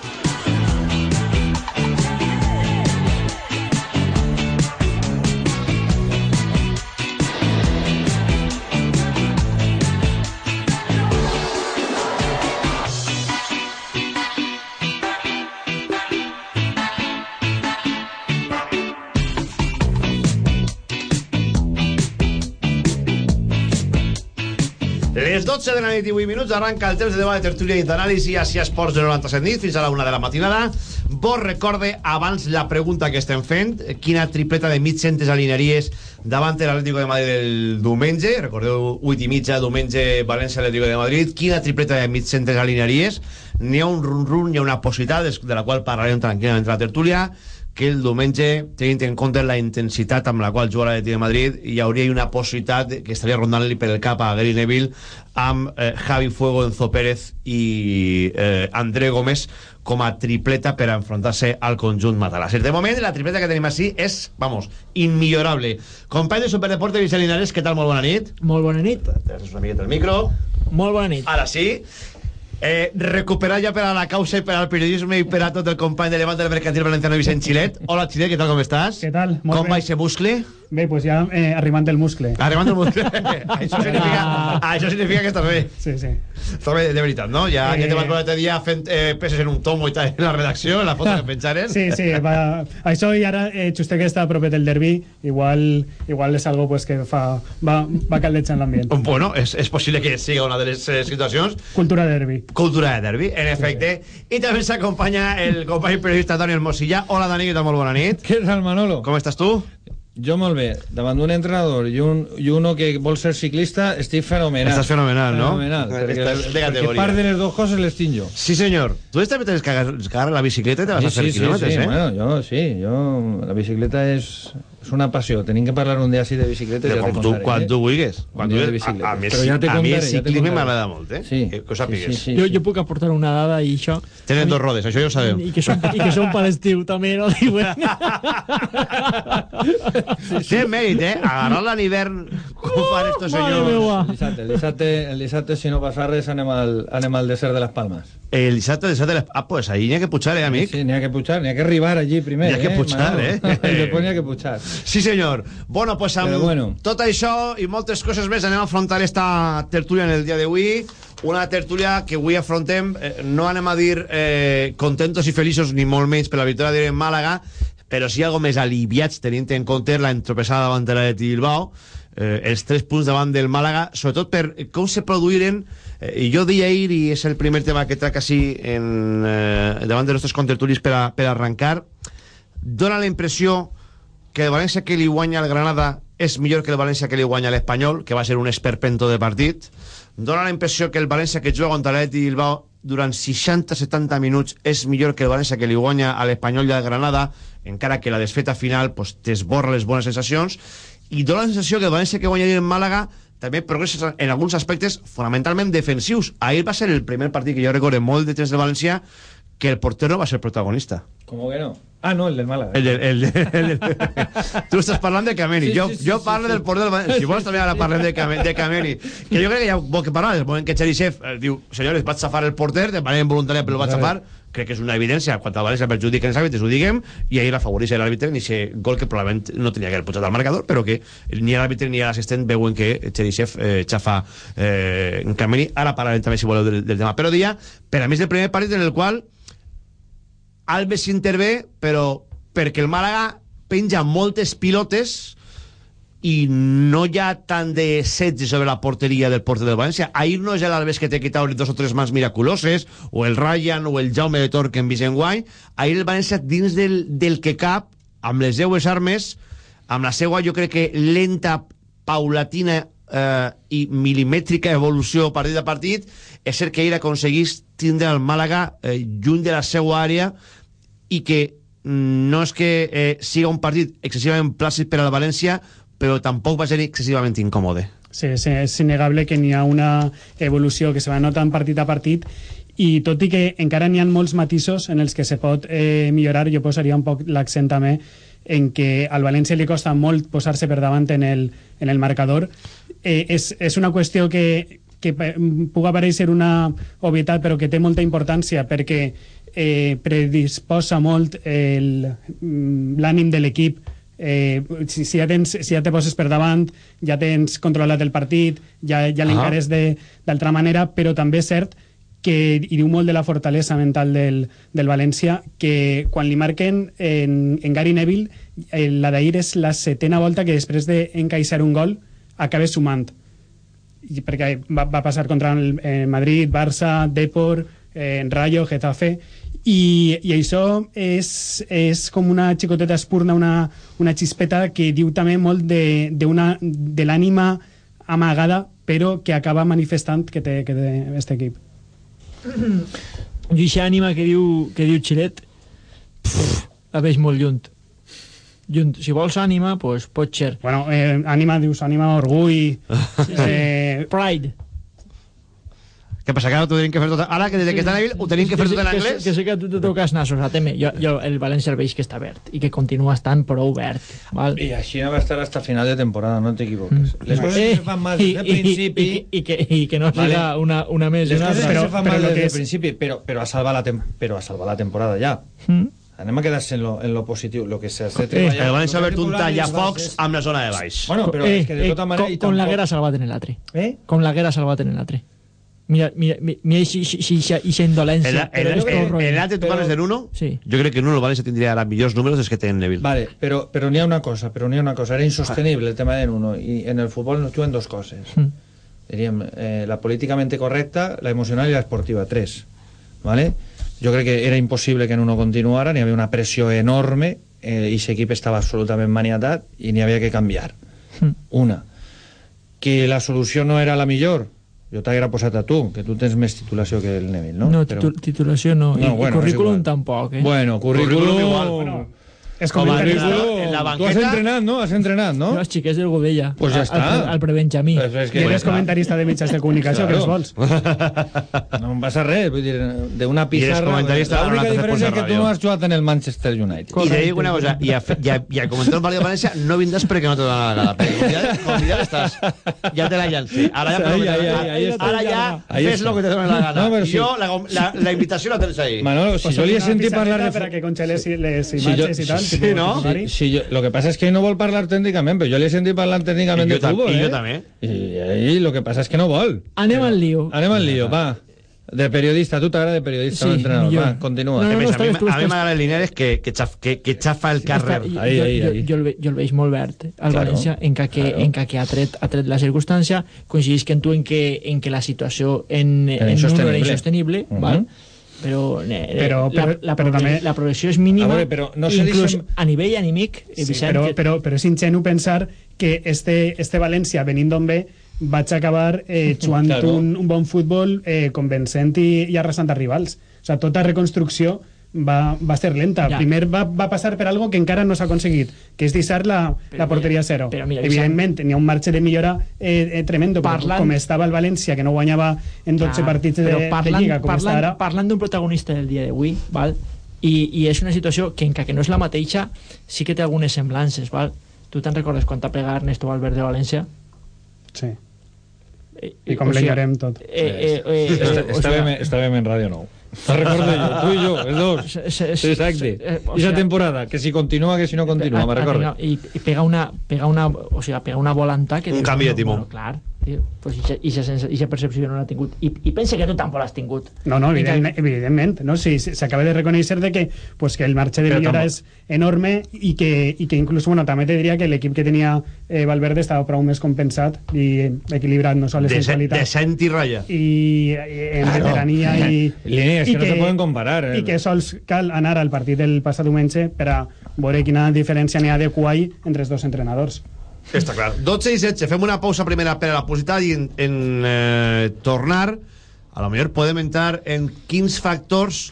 12 de la nit i 8 minuts arranca el temps de debat de tertúlia i d'anàlisi a Sia Esports de 97 nit fins a la 1 de la matinada. Vos recorde abans la pregunta que estem fent, quina tripleta de mitcentes alinearies davant de l'Atlético de Madrid el diumenge, recordeu 8 i mitja, diumenge València Atlético de Madrid, quina tripleta de mitcentes alinearies? N'hi ha un run-run, hi ha una possibilitat de la qual parlarem tranquil·lament a la tertúlia, que el diumenge, tenint en compte la intensitat amb la qual juga l'Atlètic de Madrid, hi hauria una possibilitat que estaria rondant-li per el cap a Gary Neville amb eh, Javi Fuego, Enzo Pérez i eh, André Gómez com a tripleta per enfrontar-se al conjunt matalasser. De moment, la tripleta que tenim així és, vamos, immillorable. Company de Superdeporte, Vicent Linares, què tal? Molt bona nit. Molt bona nit. Tens una miqueta el micro. Molt bona nit. Ara sí. Eh, recuperar ja per a la causa i per al periodisme i per a tot el company de Levant del Mercantil Valenciano Vicent Xilet. Hola Xilet, què tal, com estàs? Què tal? Molt com bé. va ese muscle? Bé, doncs ja eh, arribant el muscle. Arribant el muscle. això, significa, això significa que estàs bé. Sí, sí. Estàs bé, de veritat, no? Ja, Eh. ja te vas veure l'altre dia fent eh, peces en un tomo i tal, en la redacció, en la foto que penjaren. Sí, sí, va, això i ara eh, just que està a propet del derbi, igual, igual és algo pues, que fa, va, va caldejant l'ambient. Bueno, és, és possible que siga una de les eh, situacions. Cultura de derbi. Cultura de derbi, en efecte. I també s'acompanya el company periodista Daniel Mosilla. Hola, Dani, què tal? Molt bona nit. Què tal, Manolo? Com estàs tu? Jo molt bé. Davant d'un entrenador i, un, i uno que vol ser ciclista, estic fenomenal. Estàs fenomenal, no? Fenomenal. Perquè, Estàs de perquè categoria. part de les dos coses les tinc jo. Sí, senyor. Tu també tens que agar- que agarrar la bicicleta i te vas a fer sí, sí, quilòmetres, sí, eh? Bueno, jo, sí, jo, la bicicleta és, és una passió. Tenim que parlar un dia així de bicicleta. De ja com te tu, contaré, quan eh? tu vulguis. Quan tu de vulguis. A, a, mi, Però ja te a mi el contaré, ja ciclisme contaré. m'agrada molt, eh? Sí. Que, que ho sàpigues. Sí, sí, jo, jo puc aportar una dada i això... Tenen dos rodes, això ja ho sabem. I que són, i que són per l'estiu també, no? Diuen. Té mèrit, eh? Agarrar-la a l'hivern Com fan estos senyors? El dissabte, el dissabte, el dissabte, si no passa res, anem al, anem al desert de les Palmes. El dissabte de set de les... Ah, pues ahí n'hi ha que pujar, eh, amic? Sí, n'hi ha que pujar, n'hi ha que arribar allí primer. N'hi ha que eh, pujar, Manolo? eh? I després n'hi ha que pujar. Sí, senyor. Bueno, pues amb Però bueno. tot això i moltes coses més anem a afrontar esta tertúlia en el dia d'avui. Una tertúlia que avui afrontem, eh, no anem a dir eh, contentos i feliços, ni molt menys per la victòria de Màlaga, però sí algo més aliviats tenint en compte la entropessada davant de la de Bilbao, eh, els tres punts davant del Màlaga, sobretot per com se produïren eh, i jo deia ahir, i és el primer tema que trac així en, eh, davant de nostres contertulis per, a, per arrencar, dona la impressió que el València que li guanya el Granada és millor que el València que li guanya l'Espanyol, que va ser un esperpento de partit. Dona la impressió que el València que juga contra l'Atleti Bilbao durant 60-70 minuts és millor que el València que li guanya a l'Espanyol i al Granada, encara que la desfeta final pues, t'esborra les bones sensacions, i dona la sensació que el València que guanya ahir en Màlaga també progressa en alguns aspectes fonamentalment defensius. Ahir va ser el primer partit que jo recordo molt de temps del València que el portero va ser protagonista. Com que no? Ah, no, el del Málaga. El del, el, el del- tu estàs parlant de Cameni. Sí, jo, sí, sí, jo sí, parlo sí. del porter del. Si vols també ara parlem de, Came- de Cameni. Que jo crec que ha molt que parlar. El moment que Cherisev eh, diu, senyores, vaig xafar el porter, de manera involuntària, però el vaig xafar, crec que és una evidència. Quan el València perjudica els àrbitres, ho diguem, i ahir afavoreix l'àrbitre en aquest gol que probablement no tenia que haver posat al marcador, però que ni l'àrbitre ni l'assistent veuen que Cherisev eh, xafa eh, en Cameni. Ara parlarem també, si voleu, del, del tema. Però dia, per a mi és el primer partit en el qual Alves intervé, però perquè el Màlaga penja moltes pilotes i no hi ha tant de setge sobre la porteria del porter del València. Ahir no és l'Alves que té treure dos o tres mans miraculoses, o el Ryan o el Jaume de Tor que hem vist en. Ahir el València, dins del, del que cap, amb les seues armes, amb la seva, jo crec que lenta, paulatina eh, i milimètrica evolució partit a partit, és cert que ahir aconseguís tindre el Màlaga eh, lluny de la seva àrea i que mm, no és que eh, siga un partit excessivament plàcid per al València, però tampoc va ser excessivament incòmode. Sí, és, és innegable que n'hi ha una evolució que se va notant partit a partit i tot i que encara n'hi ha molts matisos en els que se pot eh, millorar, jo posaria un poc l'accent també en que al València li costa molt posar-se per davant en el, en el marcador. Eh, és, és una qüestió que, que pe- pugui aparèixer una obvietat però que té molta importància perquè eh, predisposa molt el- mm, l'ànim de l'equip eh, si, si, ja tens, si ja te poses per davant, ja tens controlat el partit, ja, ja l'encares de- d'altra manera, però també és cert que hi diu molt de la fortalesa mental del, del València, que quan li marquen en, en Gary Neville, eh, la d'ahir és la setena volta que després d'encaixar un gol acaba sumant. I perquè va, va passar contra el eh, Madrid, Barça, Depor, eh, Rayo, Getafe, i, i això és, és com una xicoteta espurna, una, una xispeta que diu també molt de, de, una, de l'ànima amagada, però que acaba manifestant que té, que té aquest equip. Jo eixa ànima que diu, que diu Xilet, pff, la veig molt lluny. Lluny. Si vols ànima, pues, pot ser. Bueno, eh, ànima, dius, ànima, orgull... eh, Pride. Què passa, que ara ho tenim que fer tot... Ara que des que està Neville ho tenim que fer tot en anglès? Que sé que a tu te toques nassos, ateme. Jo, jo el València el veig que està verd i que continua estant prou verd. Val? I així va estar hasta final de temporada, no t'equivoques. Mm. Les coses que se fan mal I, des del i, principi... i, i, que, I que no Vale. siga una, una més i Les coses altra. que se fan però mal lo des que del és- principi, però, però, a salvar la tem però a salvar la temporada ja. Mm. Anem a quedar-se en lo, en lo positiu, lo que s'ha de Eh, treballar. El València ha obert un i tallafocs amb la zona de baix. Bueno, però eh, és que de tota manera... con, i con la guerra salvat en l'altre. Eh? Con la guerra salvat en l'altre. Mira, mira, mi- mira si, si, si, si, indolència. El, el, el, el, roïn. l'altre tu parles de Nuno? Sí. Jo crec que Nuno el València tindria ara millors números dels que té en Neville. Vale, però, però n'hi ha una cosa, però n'hi ha una cosa, era insostenible el tema de Nuno, i en el futbol nos juguen dos coses. Mm. Diríem, eh, la políticamente correcta, la emocional i la esportiva, tres. ¿Vale? Jo crec que era impossible que Nuno continuara, n'hi havia una pressió enorme, eh, i aquest equip estava absolutament maniatat, i n'hi havia que canviar. Mm. Una, que la solució no era la millor, jo t'haguera posat a tu, que tu tens més titulació que el Neville, no? No, Però- titu titulació no. I, No, bueno, I currículum tampoc, eh? Bueno, currículum... Currículum igual. Bueno, és Com com a el la Tu has banqueta... entrenat, no? Has entrenat, no? No, els xiquets del Godella. Pues ja està. Al, al prebenjamí. Pues és I que- eres comentarista de mitjans de comunicació, Claro. que els vols? No em passa res, vull dir, d'una pissarra... comentarista de la L'única 93 diferència és que tu no has jugat en el Manchester United. I te dic una cosa, i a, i a, i a comentar el partit de València no vindràs perquè no te dona la. Perquè com ja, com ja estàs, ja te la llancé. Ara ja, Ahí, ahí, ahí, ara ja fes lo que te dona la gana. No, I sí. jo, la, la, la invitació la tens ahí. Manolo, si Pues jo li he sentit parlar... Per a que congeles les Si jo, imatges i tal. sí, no? Sí, sí, jo, lo que pasa es que no vol parlar tècnicament, però jo li he sentit parlant tècnicament I de futbol, i eh? jo també. I, i lo que passa és que no vol. Anem al lío. Anem al lío, va. De periodista, tu t'agrada de periodista, Sí, no entrenador. millor. Va, continua. No, no, A no, més, a mi, a mi m'agrada Linares que, que, xaf, que, que xafa el carrer. Està- Ahí, jo, ahí, jo, ahí. jo, el, ve, jo el veig molt verd al Claro. València en que, que, Claro. en que, que ha, tret, ha tret la circumstància coincideix que en tu en que, en que la situació en, Era en número era insostenible. insostenible Mhm. val? Però, eh, Però- la, però- la, però progre- també- la progressió és mínima A veure, però no se inclús deixen- a nivell anímic Sí, Vicent, però, que, però, però és ingenu pensar que este, este València, venint d'on ve, vaig acabar eh, jugant Claro. un, un bon futbol eh, convencent i, i arrasant a rivals. O sea, tota reconstrucció va, va ser lenta. Ja. Primer va, va passar per algo que encara no s'ha aconseguit, que és deixar la, però la porteria mira, zero. Però mira, Evidentment, n'hi ha un marge de millora eh, eh, tremendo, parlant, com estava el València, que no guanyava en 12 ja, partits de, parlant, de Lliga, com parlant, està ara... Parlant d'un protagonista del dia d'avui, val? I, i és una situació que encara que no és la mateixa sí que té algunes semblances val? tu te'n recordes quan t'ha pegat Ernesto Valverde a València? sí eh, i com o l'enyorem tot eh, eh, eh, eh, estàvem, o sigui, estàvem en Ràdio 9 La recuerdo yo, tú y yo, el dos. Exacto. Eh, Esa temporada, que si continúa, que si no continúa, me recuerdo. Y, pega una, pega una, o sea, pega una volanta que. Un cambio de timón. Claro. Tio, pues ixa, ixa, sensa- ixa percepció no l'ha tingut. I, I pensa que tu tampoc l'has tingut. No, no, Encara- evident, evidentment. No? Sí, sí, s'acaba de reconèixer de que, pues, que el marge de Però millora tampoc- és enorme i que, i que inclús, bueno, també te diria que l'equip que tenia eh, Valverde estava prou més compensat i equilibrat, no sols en De, qualitat. de cent i ratlla. i, i en Claro. veterania i, Línies i que no se poden comparar, eh. i que sols cal anar al partit del passat diumenge per a veure quina diferència n'hi ha de quai entre els dos entrenadors Està clar. 12 i 16. Fem una pausa primera per a la publicitat i en, en eh, tornar, a lo millor podem entrar en quins factors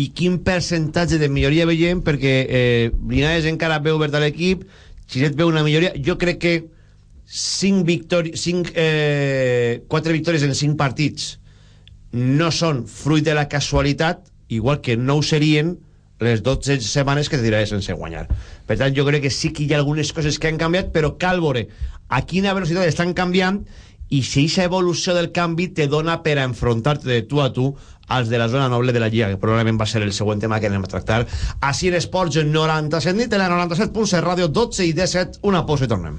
i quin percentatge de milloria veiem, perquè eh, Linares encara veu obert a l'equip, Xiret veu una milloria. Jo crec que 5 victòries, 5, eh, 4 victòries en 5 partits no són fruit de la casualitat, igual que no ho serien les 12 setmanes que tiraré sense guanyar. Per tant, jo crec que sí que hi ha algunes coses que han canviat, però cal veure a quina velocitat estan canviant i si aquesta evolució del canvi te dona per a enfrontar-te de tu a tu als de la zona noble de la Lliga, que probablement va ser el següent tema que anem a tractar. Així en Esports 97 nit, en la 97.7 Ràdio 12 i 17, una pausa i tornem.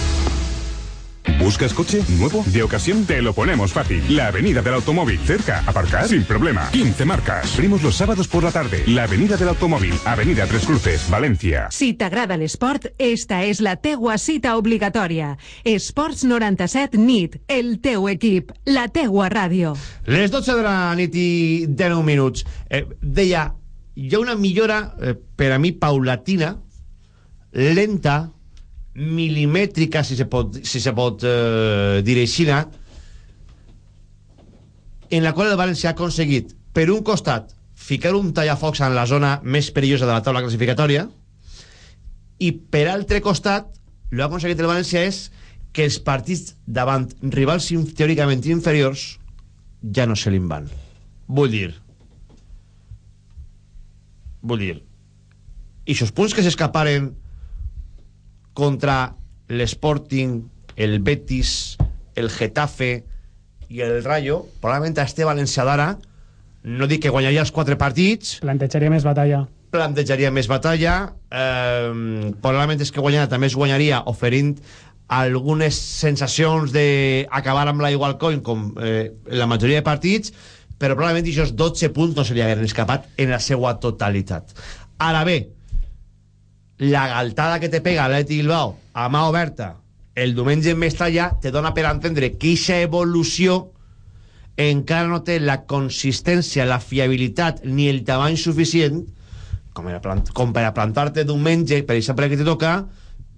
¿Buscas coche nuevo? De ocasión te lo ponemos fácil. La Avenida del Automóvil. Cerca. Aparcar sin problema. 15 marcas. Abrimos los sábados por la tarde. La Avenida del Automóvil. Avenida Tres Cruces, Valencia. Si t'agrada l'esport, esta és la teua cita obligatòria. Esports 97 NIT, el teu equip, la teua ràdio. Les 12 de la nit i 19 minuts. Eh, deia, hi ha una millora, eh, per a mi, paulatina, lenta, milimètrica, si se pot, si se pot eh, dir així, en la qual el València ha aconseguit, per un costat, ficar un tallafocs en la zona més perillosa de la taula classificatòria, i per altre costat, l'ha aconseguit el València és que els partits davant rivals teòricament inferiors ja no se li'n van. Vull dir... Vull dir... I els punts que s'escaparen contra l'Sporting, el Betis, el Getafe i el Rayo, probablement a este València d'ara, no dic que guanyaria els quatre partits, Plantejaria més batalla. plantejaria més batalla. Eh, probablement és que guanyarà també es guanyaria oferint algunes sensacions d'acabar amb la igual coin com eh, la majoria de partits però probablement aquests 12 punts no se li hagueren escapat en la seva totalitat. Ara bé la galtada que te pega l'Atleti Bilbao a mà oberta el diumenge en Mestalla te dona per entendre que aquesta evolució encara no té la consistència, la fiabilitat ni el tamany suficient com, per a plant, com per a plantar-te diumenge, per exemple, que te toca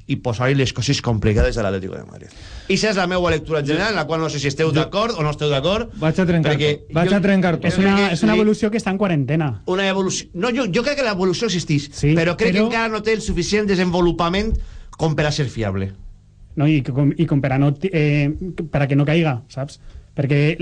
i posar-hi les coses complicades de l'Atlético de Madrid. I és la meva lectura general, en la qual no sé si esteu d'acord o no esteu d'acord. Vaig a trencar perquè tot. Vaig a trencar. És una, és una evolució que està en quarantena. Una evolució... No, jo, jo crec que l'evolució existeix, sí, però crec però- que encara no té el suficient desenvolupament com per a ser fiable. no? I, com, i com per a, no, eh, per a que no caiga, saps? Perquè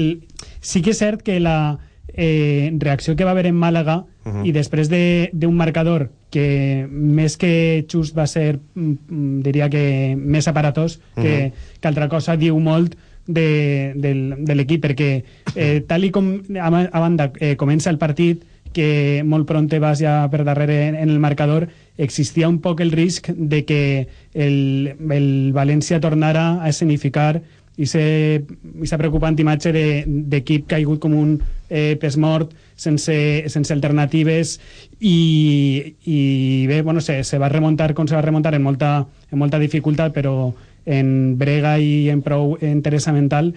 sí que és cert que la eh, reacció que va haver en Màlaga Mhm. i després de- d'un marcador que més que just va ser, mm, mm, diria que més aparatós que, Mhm. que altra cosa, diu molt de, del, de l'equip, perquè eh, tal i com a, a banda eh, comença el partit, que molt pront vas ja per darrere en, en el marcador, existia un poc el risc de que el, el València tornara a escenificar aquesta preocupant imatge de- d'equip caigut com un eh, pes mort sense, sense alternatives i, i bé, bueno, se, se va remuntar com se va remuntar en molta, en molta dificultat però en brega i en prou interessa mental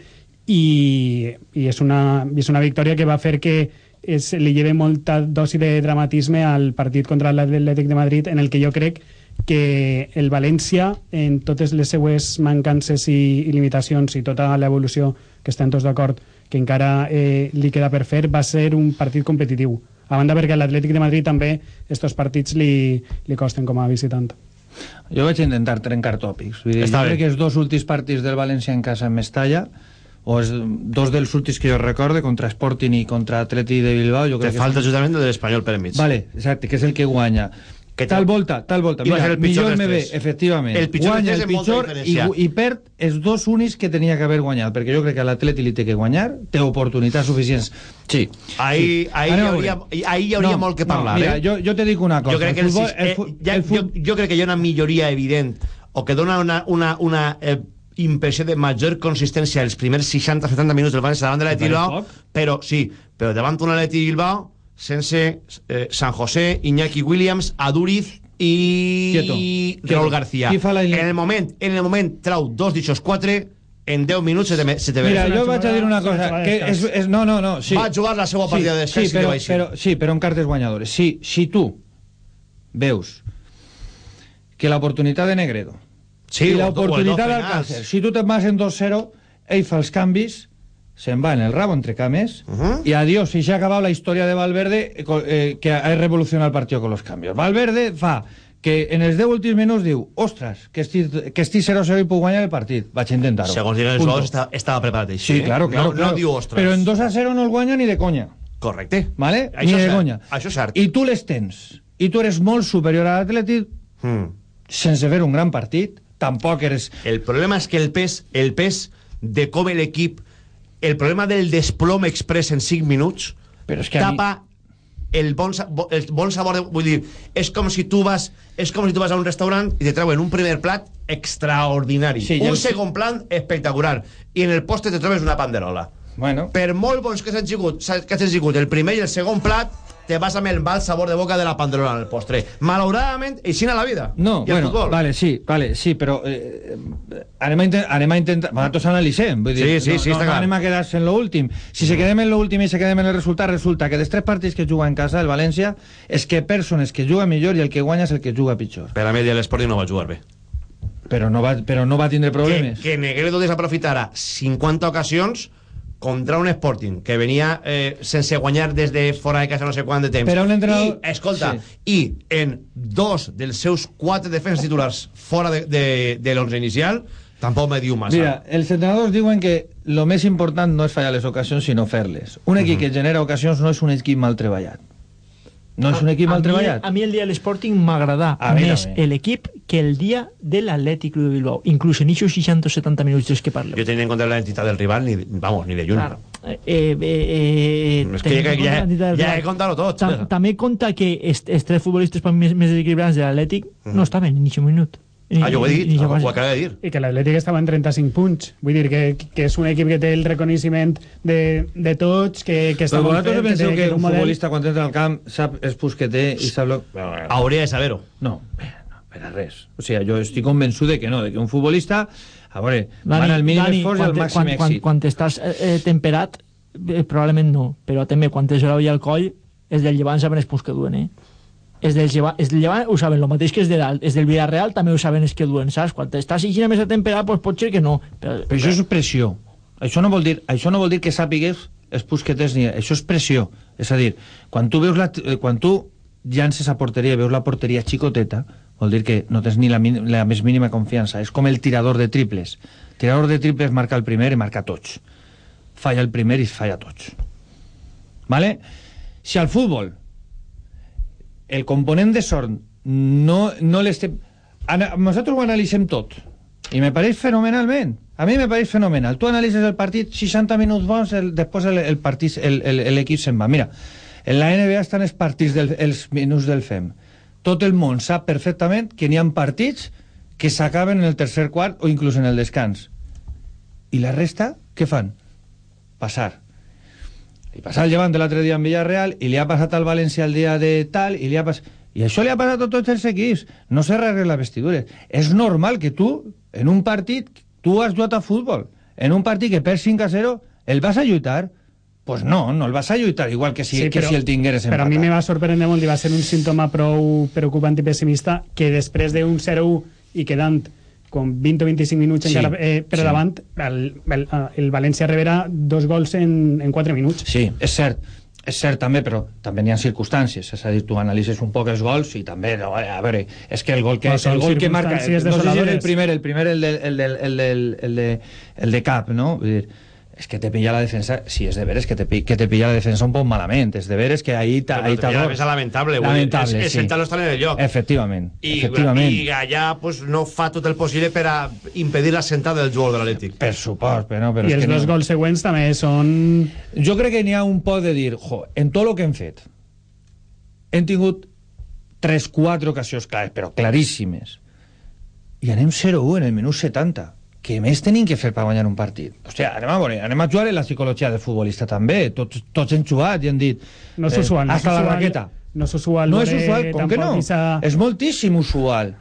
i, i és, una, i és una victòria que va fer que es, li lleve molta dosi de dramatisme al partit contra l'Atlètic de Madrid en el que jo crec que el València en totes les seues mancances i, i limitacions i tota l'evolució que estem tots d'acord que encara eh, li queda per fer va ser un partit competitiu a banda perquè a l'Atlètic de Madrid també estos partits li, li costen com a visitant Jo vaig intentar trencar tòpics. Vull dir, Està jo bé. crec que els dos últims partits del València en casa en Mestalla o els dos dels últims que jo recorde contra Sporting i contra Atleti de Bilbao jo Te crec que falta són- justament de l'Espanyol per enmig. Vale, exacte, que és el que guanya. Que tal volta, tal volta. Mira, el millor tres. efectivament. El pitjor guanya el pitjor i, i perd els dos únics que tenia que haver guanyat, perquè jo crec que l'Atleti li té que guanyar, té oportunitats suficients. Sí. Ahí, sí. hi hauria, ahí hi hauria No, molt que no, parlar. mira, eh? jo, jo te dic una cosa. Jo crec que el, futbol, sis- eh, ja, el jo, jo crec que hi ha una milloria evident o que dona una, una, una eh, impressió de major consistència els primers 60-70 minuts del València davant de l'Atleti Bilbao, però sí, però davant un Atleti Bilbao sense eh, San José, Iñaki Williams, Aduriz i Quieto, Raúl. García. Qui fa la- En el moment, en el moment trau dos d'ixos quatre, en 10 minuts se te, se te Mira, ve. jo vaig a dir una cosa, que és, és, no, no, no, sí. Va jugar la seva partida de descans sí, i però, així. però, sí, però en cartes guanyadores. Si, si tu veus que l'oportunitat de Negredo Sí, i l'oportunitat d'Alcácer, si tu te'n vas en 2-0, ell fa els canvis, se'n va en el rabo entre cames, y adiós, y se ha acabado la historia de Valverde, eh, que ha revolucionado el partido con los cambios. Valverde fa que en els 10 últims minuts diu ostres, que estic, que estic 0-0 i puc guanyar el partit. Vaig intentar-ho. Segons diuen els jugadors, estava, estava preparat així. Sí, eh? claro, claro. No, claro. no diu ostres. Però en 2 a 0 no el guanya ni de conya. Correcte. ¿Vale? Això ni de cert. conya. Això és cert. I tu les tens. I tu eres molt superior a l'Atlètic Mm. sense fer un gran partit. Tampoc eres... El problema és que el pes, el pes de com l'equip, el problema del desplom express en 5 minuts, Però és que a mi- tapa el bon, el bon sabor de, vull dir, és com si tu vas és com si tu vas a un restaurant i te treuen un primer plat extraordinari. Sí, un jo- segon plat espectacular. I en el postre te trobes una panderola. Bueno. per molt bons que s'han sigut, que s'han sigut el primer i el segon plat te vas amb el mal sabor de boca de la panderola en el postre malauradament, així a la vida No, I bueno, futbol. vale, sí, vale, sí, però eh, eh, anem, a intent, anem a intentar... Nosaltres analitzem, vull dir, Sí, sí, no, sí, no, no clar. anem a quedar-se en l'últim. Si se quedem en l'últim i se quedem en el resultat, resulta que dels tres partits que juga en casa el València és que persones que juga millor i el que guanya és el que juga pitjor. per a mi l'Esporting no va jugar bé Però no va, però no va tindre que, problemes. que Negredo desaprofitara 50 ocasions contra un Sporting que venia eh, sense guanyar des de fora de casa no sé quant de temps. Per a un entrenador- I, escolta, Sí. i en dos dels seus quatre defenses titulars fora de, de, de l'11 inicial, tampoc me diu massa. Mira, els entrenadors diuen que lo més important no és fallar les ocasions, sinó fer-les. Un equip que genera ocasions no és un equip mal treballat. No és un equip mal a mi, treballat. a mi el dia de l'Sporting m'agradà més l'equip que el dia de l'Atlètic Club de Bilbao. Inclús en aquests 60 o 70 minuts dels que parlem. Jo tenia en compte la identitat del rival, ni, vamos, ni de lluny. Claro. Eh, eh, eh, És que tenint ja- ja- ja he contat-ho tot. Ta també compta que els, tres futbolistes per mi més, més equilibrats de l'Atlètic no estaven en aquest minut. Ah, jo ho he dit, Ni- ni- ho acabo de dir. I que l'Atlètic estava en 35 punts. Vull dir que, que és un equip que té el reconeixement de, de tots, que, que està Però molt vosaltres fet, penseu té- que té un model. futbolista quan entra al camp sap que té i sap... Lo... Hauria de saber-ho. No, no, per a res. O sigui, jo estic convençut de que no, de que un futbolista, a veure, Dani, van al mínim Dani, esforç i quan, al te- màxim quan, quan, èxit. quan estàs eh, eh, temperat, eh, probablement no, però també quan tens l'olla al coll, els del llevant saben els punts que duen, eh? Els del, llevant, els del llevant ho saben, el mateix que els de dalt. Els del Villarreal també ho saben els que duen, saps? Quan estàs així més a temperat, doncs pot ser que no. Però, Però això és pressió. Això no vol dir, això no vol dir que sàpigues els punts que tens ni... Això és pressió. És a dir, quan tu veus la, eh, quan tu llances a porteria i veus la porteria xicoteta, vol dir que no tens ni la, la més mínima confiança. És com el tirador de triples. El tirador de triples marca el primer i marca tots. Falla el primer i falla tots. ¿Vale? Si al fútbol el component de sort no, no l'estem... Nosaltres ho analitzem tot i me pareix fenomenalment. A mi me pareix fenomenal. Tu analitzes el partit 60 minuts bons el, després l'equip se'n va. Mira, en la NBA estan els partits del, minuts del FEM. Tot el món sap perfectament que n'hi ha partits que s'acaben en el tercer quart o inclús en el descans. I la resta, què fan? passar li passa al Llevant l'altre dia en Villarreal i li ha passat al València el dia de tal i li ha passat... I això li ha passat a tots els equips. No se la vestidura. És normal que tu, en un partit, tu has jugat a futbol, en un partit que perds 5 a 0, el vas a lluitar? Pues no, no el vas a lluitar, igual que si, que si el tingueres Però a mi empatat. me va sorprendre molt i va ser un símptoma prou preocupant i pessimista que després d'un 0-1 i quedant com 20 o 25 minuts Sí, encara eh, per sí. davant, el, el, el València rebrà dos gols en, en 4 minuts. Sí, és cert. És cert també, però també n'hi ha circumstàncies. És a dir, tu analitzes un poc els gols i també, no, a veure, és que el gol que, el gol que marca... No sé si és el primer, el primer, el, del, el, del, el, del, el, de, el de cap, no? Vull dir, és que te pilla la defensa... Sí, és de veres que te, que te pilla la defensa un poc malament. És de veres que ahí. Però ahí pilla la defensa lamentable, vull dir, Lamentable, és- sí. sentar no estar en el lloc. Efectivament, I, efectivament. i allà pues, no fa tot el possible per a impedir la sentada del jugador de l'Atlètic. Per supost, però no, però I els dos no. gols següents també són... Jo crec que n'hi ha un poc de dir, jo, en tot el que hem fet, hem tingut 3-4 ocasions clares, però claríssimes. I anem 0-1 en el minut 70. Què més tenim que fer per guanyar un partit? O sigui, anem a, veure, anem a jugar en la psicologia del futbolista també. Tots, tots hem jugat i hem dit... No és usual. no és Hasta la usual- raqueta. No és usual. No és usual, com que no? esa- És moltíssim usual.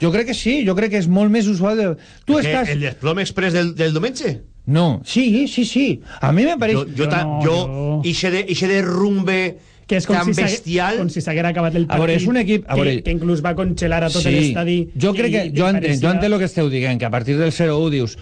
Jo crec que sí, jo crec que és molt més usual. De... Tu Que estàs... El desplome express del, del diumenge? No, sí, sí, sí. A mi me pareix... Jo, jo, ta, jo, ixe de, ixe de rumbe que és com tan si bestial... com si s'haguera acabat el A partit veure, és un equip- a veure- que, que inclús va congelar a tot l'estadi Jo crec que, i- jo entenc, jo entenc el que esteu dient, que a partir del 0-1 dius,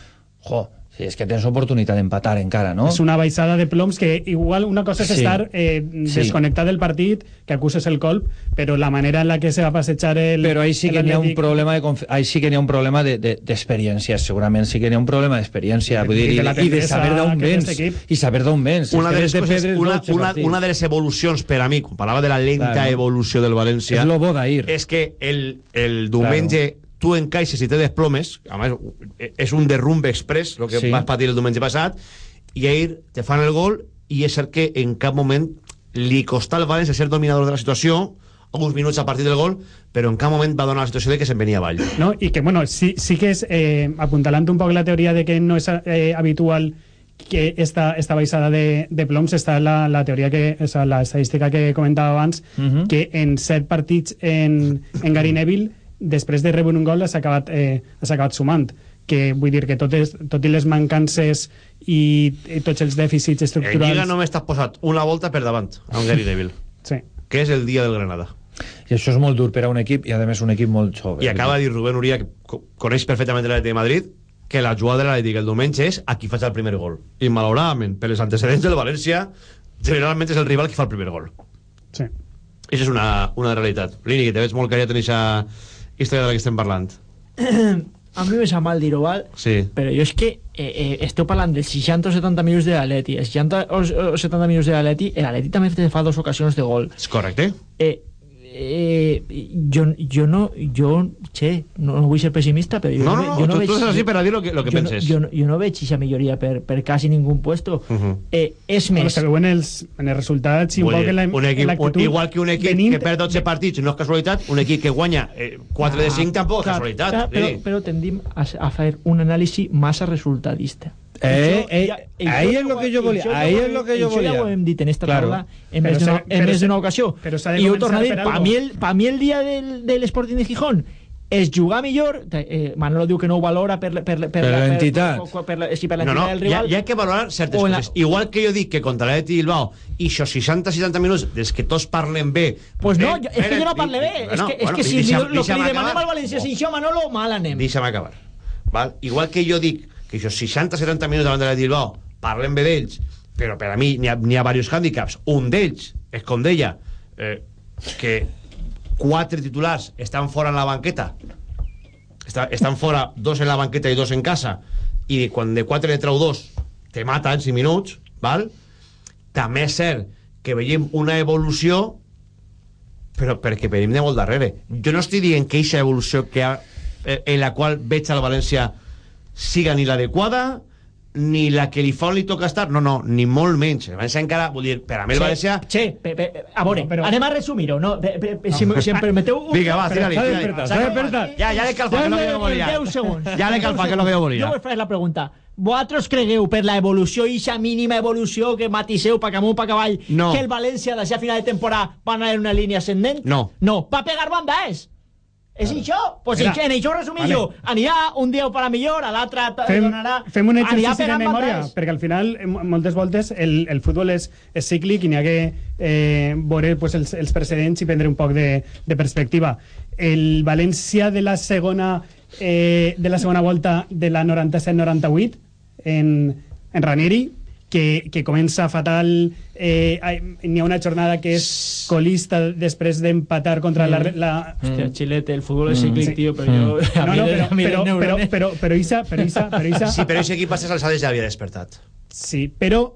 jo, si és que tens oportunitat d'empatar encara, no? És una baixada de ploms que igual una cosa és Sí. estar eh, Sí. desconnectat del partit, que acuses el colp, però la manera en la que se va passejar el Però ahí sí que n'hi ha un problema de conf... ahí sí que n'hi ha un problema de- de- d'experiència, de, segurament sí que n'hi ha un problema d'experiència, vull dir, I i, de la i de saber d'on vens, i saber d'on vens. una És de les de coses, una, 12 una, una de les evolucions per a mi, quan parlava de la lenta Claro. evolució del València, És lo bo d'ahir. és que el, el diumenge tu encaixes i te desplomes, a més, és un derrumbe express, el que Sí. vas patir el diumenge passat, i ahir te fan el gol, i és cert que en cap moment li costà al València ser dominador de la situació uns minuts a partir del gol, però en cap moment va donar la situació de que se'n venia avall. No? I que, bueno, sí, sí que és, eh, apuntalant un poc la teoria de que no és eh, habitual que esta, esta baixada de, de ploms està la, la teoria que, o sea, la estadística que comentava abans, uh -huh. que en set partits en, en Gary Neville, després de rebre un gol, has acabat, eh, has acabat sumant que vull dir que totes, tot i les mancances i, i tots els dèficits En estructurals... Lliga només t'has posat una volta per davant a un Gary Neville. Sí. Que és el dia del Granada. I això és molt dur per a un equip i a més un equip molt jove. I acaba de dir Rubén Uria, que co- coneix perfectament l'Atlètic de Madrid, que la jugada de l'Atlètic el diumenge és a qui faig el primer gol. I malauradament, per els antecedents del València, generalment és el rival qui fa el primer gol. Sí. Això és una, una realitat. Lini, que te veig molt callat en aquesta història de la que estem parlant. a mi me sap mal dir-ho, val? Sí. però jo és que eh, eh, esteu parlant dels 60 o 70 minuts de l'Atleti els 60 o, o 70 minuts de l'Atleti l'Atleti també fa dues ocasions de gol És correcte. eh, eh, jo, jo no jo, che, no, no vull ser pessimista però jo No, no, no, jo no, tu- veig, tu així per a dir lo que- lo que jo penses. no, jo, no, jo no veig aquesta milloria per, per quasi ningú puesto Uh -huh. eh, és Bueno, més se veuen els, en els resultats i un poc en la, un equip, en un, l'actitud igual que un equip venint- que perd 12 partits no és casualitat, un equip que guanya eh, 4 de 5 tampoc és Clar, casualitat. clar, però, però tendim a, a fer un anàlisi massa resultadista Eh, eh, ja- ahí és ho- que jo volia, ahí és lo que jo volia. ja ho hem dit en esta Claro. taula en més d'una en ocasió. I ho torno a dir, mi, el, pa mi el dia del, de l'Sporting de Gijón és jugar millor, eh, Manolo diu que no ho valora per, per, per, Per la entitat. Per, per, per, sí, per No, l'entitat no, del hi ha, rival. hi ha que valorar certes la- coses. Igual que jo dic que contra l'Atleti Bilbao i això 60-70 minuts des que tots parlen bé... Pues no, eh, és que jo no parle bé. És que, és que si li, lo que li demanem al València sin això, Manolo, mal anem. Deixa'm acabar. Val? Igual que jo dic que això 60-70 minuts davant de l'Atleti Bilbao parlem bé d'ells, però per a mi n'hi ha, ha diversos hàndicaps. Un d'ells és, com deia, eh, que quatre titulars estan fora en la banqueta està, estan fora dos en la banqueta i dos en casa i quan de quatre ne treu dos te mata en 5 minuts val? també és cert que veiem una evolució però perquè venim de molt darrere jo no estic dient que aquesta evolució que ha, eh, en la qual veig al València siga ni l'adequada ni la que li fa on li toca estar no, no, ni molt menys el València encara, vull dir, per a mi el Che, València che, pe, pe, a veure, No, però- anem a resumir-ho, no? Pe, pe, pe, si, em- si em permeteu... Un... Vinga, va, tira-li, S'ha tira-li. despertat. Ja, ja l'he calfat, que que jo volia. 10 segons. Ja l'he calfat, que és lo que jo volia. Jo vull fer la pregunta. Vosaltres cregueu per la evolució, ixa mínima evolució que matiseu pa amunt, pa cavall, No. que el València d'ací a final de temporada va anar en una línia ascendent? No. No, va pegar banda, és. És això? Pues Mira, en, això resumir vale. jo. Anirà un dia ho farà millor, a l'altre fem, donarà... fem un exercici de memòria bandes. perquè al final mo- moltes voltes el, el futbol és, és cíclic i n'hi ha que eh, veure pues, els, els precedents i prendre un poc de, de perspectiva el València de la segona eh, de la segona volta de la 97-98 en, en Ranieri que, que comença fatal eh, n'hi ha una jornada que és colista després d'empatar contra la, la, Hòstia, Xilete, el futbol és cíclic, Sí. tio, però jo... a no, no, però, però, però, però, però, Isa, però, Isa, però, Isa, Sí, però aquest equip a aquestes alçades ja havia despertat. Sí, però,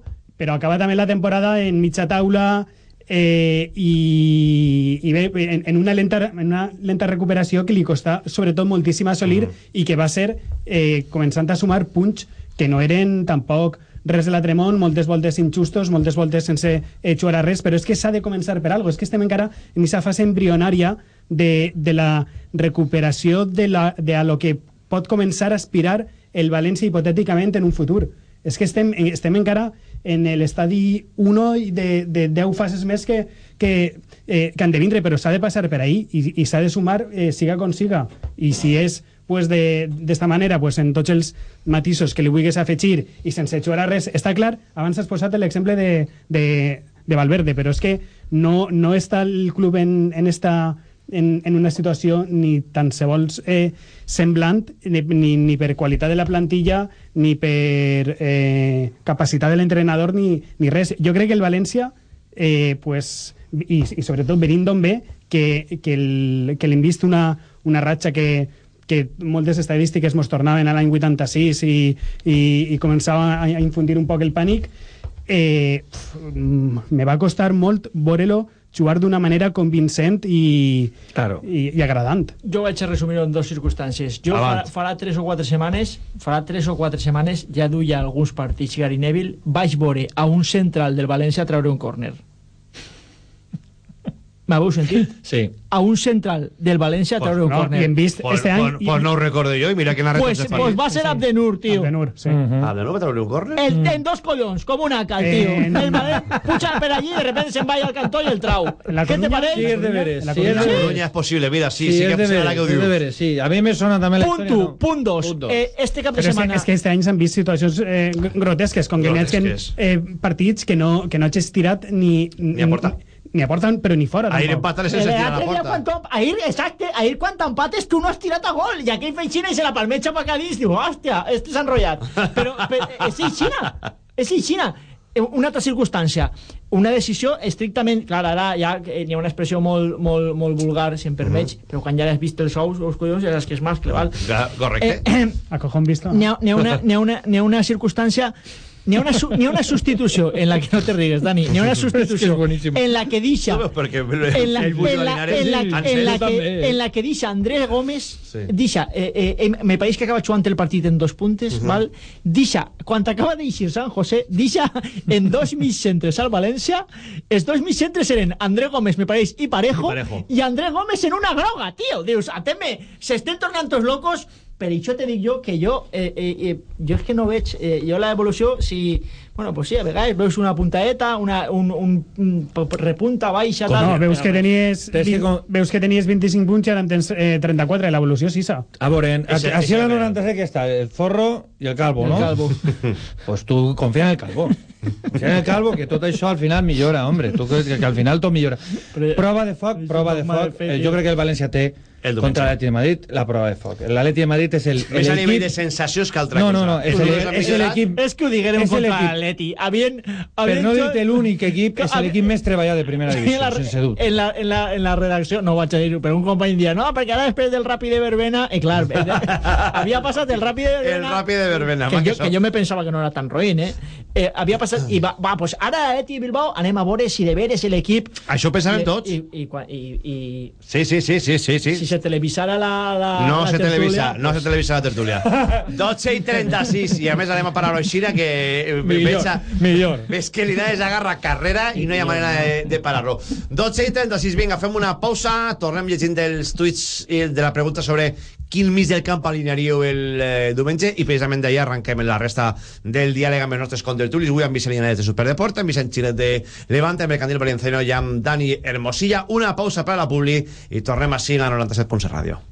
però acaba també la temporada en mitja taula eh, i, i bé, en, en, una lenta, en una lenta recuperació que li costa sobretot moltíssim assolir mm. i que va ser eh, començant a sumar punts que no eren tampoc res de l'altre món, moltes voltes injustos, moltes voltes sense jugar a res, però és que s'ha de començar per algo, és que estem encara en aquesta fase embrionària de, de la recuperació de, la, de a lo que pot començar a aspirar el València hipotèticament en un futur. És que estem, estem encara en l'estadi 1 de, de 10 fases més que, que, eh, que han de vindre, però s'ha de passar per ahí i, i s'ha de sumar eh, siga com siga. I si és pues, d'esta manera, pues, en tots els matisos que li vulguis afegir i sense jugar a res, està clar, abans has posat l'exemple de, de, de Valverde, però és que no, no està el club en, en esta en, en una situació ni tan se vols eh, semblant ni, ni, ni per qualitat de la plantilla ni per eh, capacitat de l'entrenador ni, ni res. Jo crec que el València eh, pues, i, i sobretot venint d'on ve que, que, l'hem vist una, una ratxa que, que moltes estadístiques mos tornaven a l'any 86 i, i, i començava a, a infundir un poc el pànic eh, pf, mm, me va costar molt veure-lo jugar d'una manera convincent i, claro. i, i agradant. Jo vaig a resumir-ho en dues circumstàncies. Jo farà, farà tres o quatre setmanes, farà tres o quatre setmanes, ja duia alguns partits Gary Neville, vaig veure a un central del València treure un córner. M'heu sentit? Sí. A un central del València a Pues treure un no, córner. i hem vist Pues- este any- pues- pues no ho recordo jo, i mira que narra pues, els pues va ser Abdenur, tio. Abdenur, sí. Abdenur va treure un córner? El, en dos collons, com una cal, Eh, tío. en- El València puja per allí y de repente se'n va al cantó i el trau. La Què te Coruña- pareix? Sí, és de veres. La Sí, és La. Coruña és possible, mira, sí, sí, Sí, que serà la que ho diu. de veres, sí. A mi me sona també la Punt història. 1, punt 2. Punt dos. Eh, este cap de setmana... és que este any s'han vist situacions eh, gr- grotesques, com que n'hi ha eh, partits que no, que no hagis tirat ni... Ni a porta. Ni a porta, però ni fora. Ahir tampoc. empatan sense tirar a la porta. quan ahir, exacte, ahir quan t'empates tu no has tirat a gol i aquell feixina i se la palmeja per cadís diu, hòstia, este s'ha enrotllat però, però és aixina és aixina una altra circumstància una decisió estrictament clar, ara ja eh, hi ha una expressió molt, molt, molt vulgar si em permets, però quan ja has vist els ous els collons ja saps que és mascle val? Ja, Correcte. Eh, A cojón visto. n'hi ha, ha, una, ha, una, ha una circumstància n'hi ha, una, su- ha una substitució en la que no te rigues, Dani n'hi ha una substitució en la que deixa Perquè en la, el en la, Linares- en la, en la, Ansel que, en la que deixa Andrés Gómez Sí. deixa, eh, eh, me pareix que acaba jugant el partit en dos puntes Mhm. val? deixa, quan acaba d'eixir San José deixa en dos mig centres al València els dos mig centres eren Andrés Gómez, me pareix, i Parejo, I Parejo. i Andrés Gómez en una groga, tio dius, ateme, s'estem tornant tots locos per això te dic jo que jo eh, eh, eh, jo és que no veig eh, jo la evolució si bueno, pues sí, a vegades veus una puntaeta una, un, un, un repunta baixa tal, No, veus però- que tenies, que vi- com- veus que tenies 25 punts i ara en tens eh, 34, l'evolució és issa. A veure, així la era. 96 que està el forro i el calvo, El no? calvo. Pues tu confia en el calvo. Confia en el calvo, que tot això al final millora, hombre. Tu creus que, que al final tot millora. Però- Prova de foc, prova de foc. Eh, jo crec que el València té El diumenge. contra l'Atleti de Madrid la prova de foc. L'Atleti de Madrid és el, Més a nivell de sensacions que altra No, cosa. no, no, és el- és l'equip- és que ho diguérem contra l'Atleti havien, Per havien no jo- dir-te l'únic equip, és l'equip més treballat de primera en divisió, la, sense dubte. en, la, en, la, en la redacció, no ho vaig a dir, però un company dia, no, perquè ara després del Ràpid de Verbena, i clar, eh, havia passat el Ràpid de El Verbena... Ràpid de Verbena, que jo, que jo me pensava que no era tan roïn, eh? eh havia passat, i va, va pues ara Eti Bilbao anem a veure si de veres l'equip... Això ho pensàvem I- tots. I, i, quan- i, i, Sí, sí, sí, sí, sí, sí. Se televisara la, la, No la se televisa, tertúlia, no se televisa la tertúlia. 12 i 36, i a més anem a parar-ho així, que eh, Millor, veig, a- millor. veig que l'Inares agarra carrera i no hi ha manera de, de parar-lo. 12 i 36, vinga, fem una pausa, tornem llegint els tuits i de la pregunta sobre quin mig del camp alinearíeu el eh, diumenge? I precisament d'ahir arrenquem la resta del diàleg amb els nostres contertulis. Avui amb Vicent Linares de Superdeport amb Vicent Xinet de Levante amb el Candil Valenciano i amb Dani Hermosilla. Una pausa per a la Publi i tornem a 97.7 Ràdio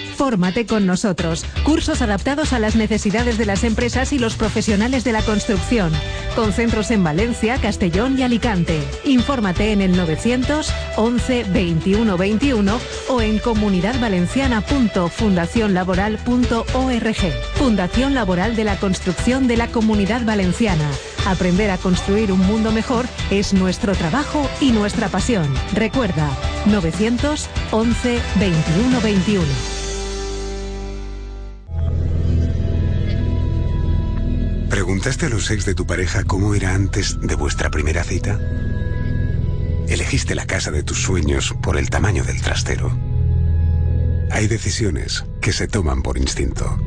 Fórmate con nosotros. Cursos adaptados a las necesidades de las empresas y los profesionales de la construcción. Con centros en Valencia, Castellón y Alicante. Infórmate en el 900 11 21 21 o en comunidadvalenciana.fundacionlaboral.org. Fundación Laboral de la Construcción de la Comunidad Valenciana. Aprender a construir un mundo mejor es nuestro trabajo y nuestra pasión. Recuerda, 900 11 21 21. ¿Preguntaste a los ex de tu pareja cómo era antes de vuestra primera cita? ¿Elegiste la casa de tus sueños por el tamaño del trastero? Hay decisiones que se toman por instinto.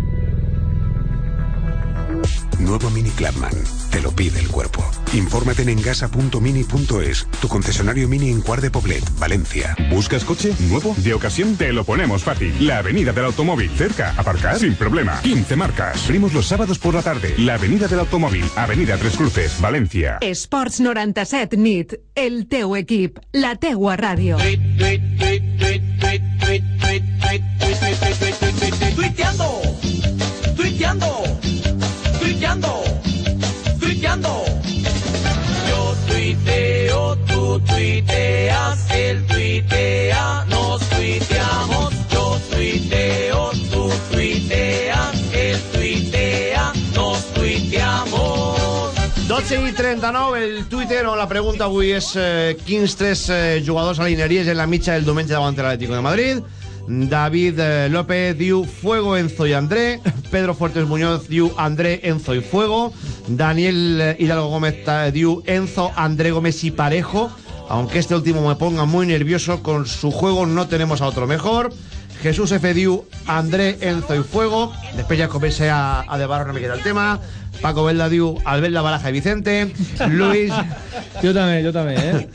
Nuevo Mini Clubman. Te lo pide el cuerpo. Infórmate en engasa.mini.es, tu concesionario mini en Cuart de Poblet, Valencia. ¿Buscas coche nuevo? De ocasión te lo ponemos fácil. La Avenida del Automóvil. Cerca, aparcar sin problema. 15 marcas. Abrimos los sábados por la tarde. La Avenida del Automóvil. Avenida Tres Cruces, Valencia. Esports 97 nit, el teu equip, la teua. Tuiteando, tuiteando, tuiteando, tuiteas, él tuitea, nos tuiteamos. Yo tuiteo, tú tuiteas, él tuitea, nos tuiteamos. 12 i 39, el Twitter on la pregunta avui és eh, quins tres eh, jugadors alinearies en la mitja del diumenge davant de l'Atlético de Madrid. David eh, López diu Fuego, Enzo y André. Pedro Fuertes Muñoz diu André, Enzo y Fuego. Daniel eh, Hidalgo Gómez diu Enzo, André Gómez y Parejo. Aunque este último me ponga muy nervioso con su juego, no tenemos a otro mejor. Jesús F. Diu, André, Enzo y Fuego. Después ya comencé a, a debarrar una miqueta el tema. Paco Velda diu, Albelda, Baraja y Vicente. Luis... Jo també, jo també, eh?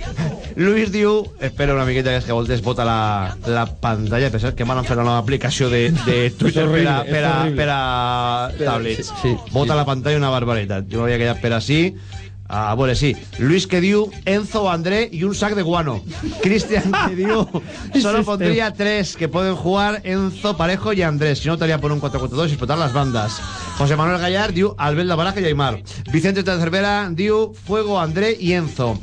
Luis diu, espera una miqueta que és que voltes bota la, la pantalla, pensar que m'han fet la nova aplicació de, de Twitter horrible, per a, per a, a tablets. Sí, sí, bota sí. la pantalla una barbaritat. Jo m'havia quedat per així. A veure, sí. Luis que diu Enzo, André y un sac de guano. Cristian que diu solo pondría tres que pueden jugar Enzo, Parejo y Andrés. Si no, estaría por un 4-4-2 y explotar las bandas. José Manuel Gallar diu Albelda, Baraja y Aymar. Vicente de Cervera diu Fuego, André y Enzo.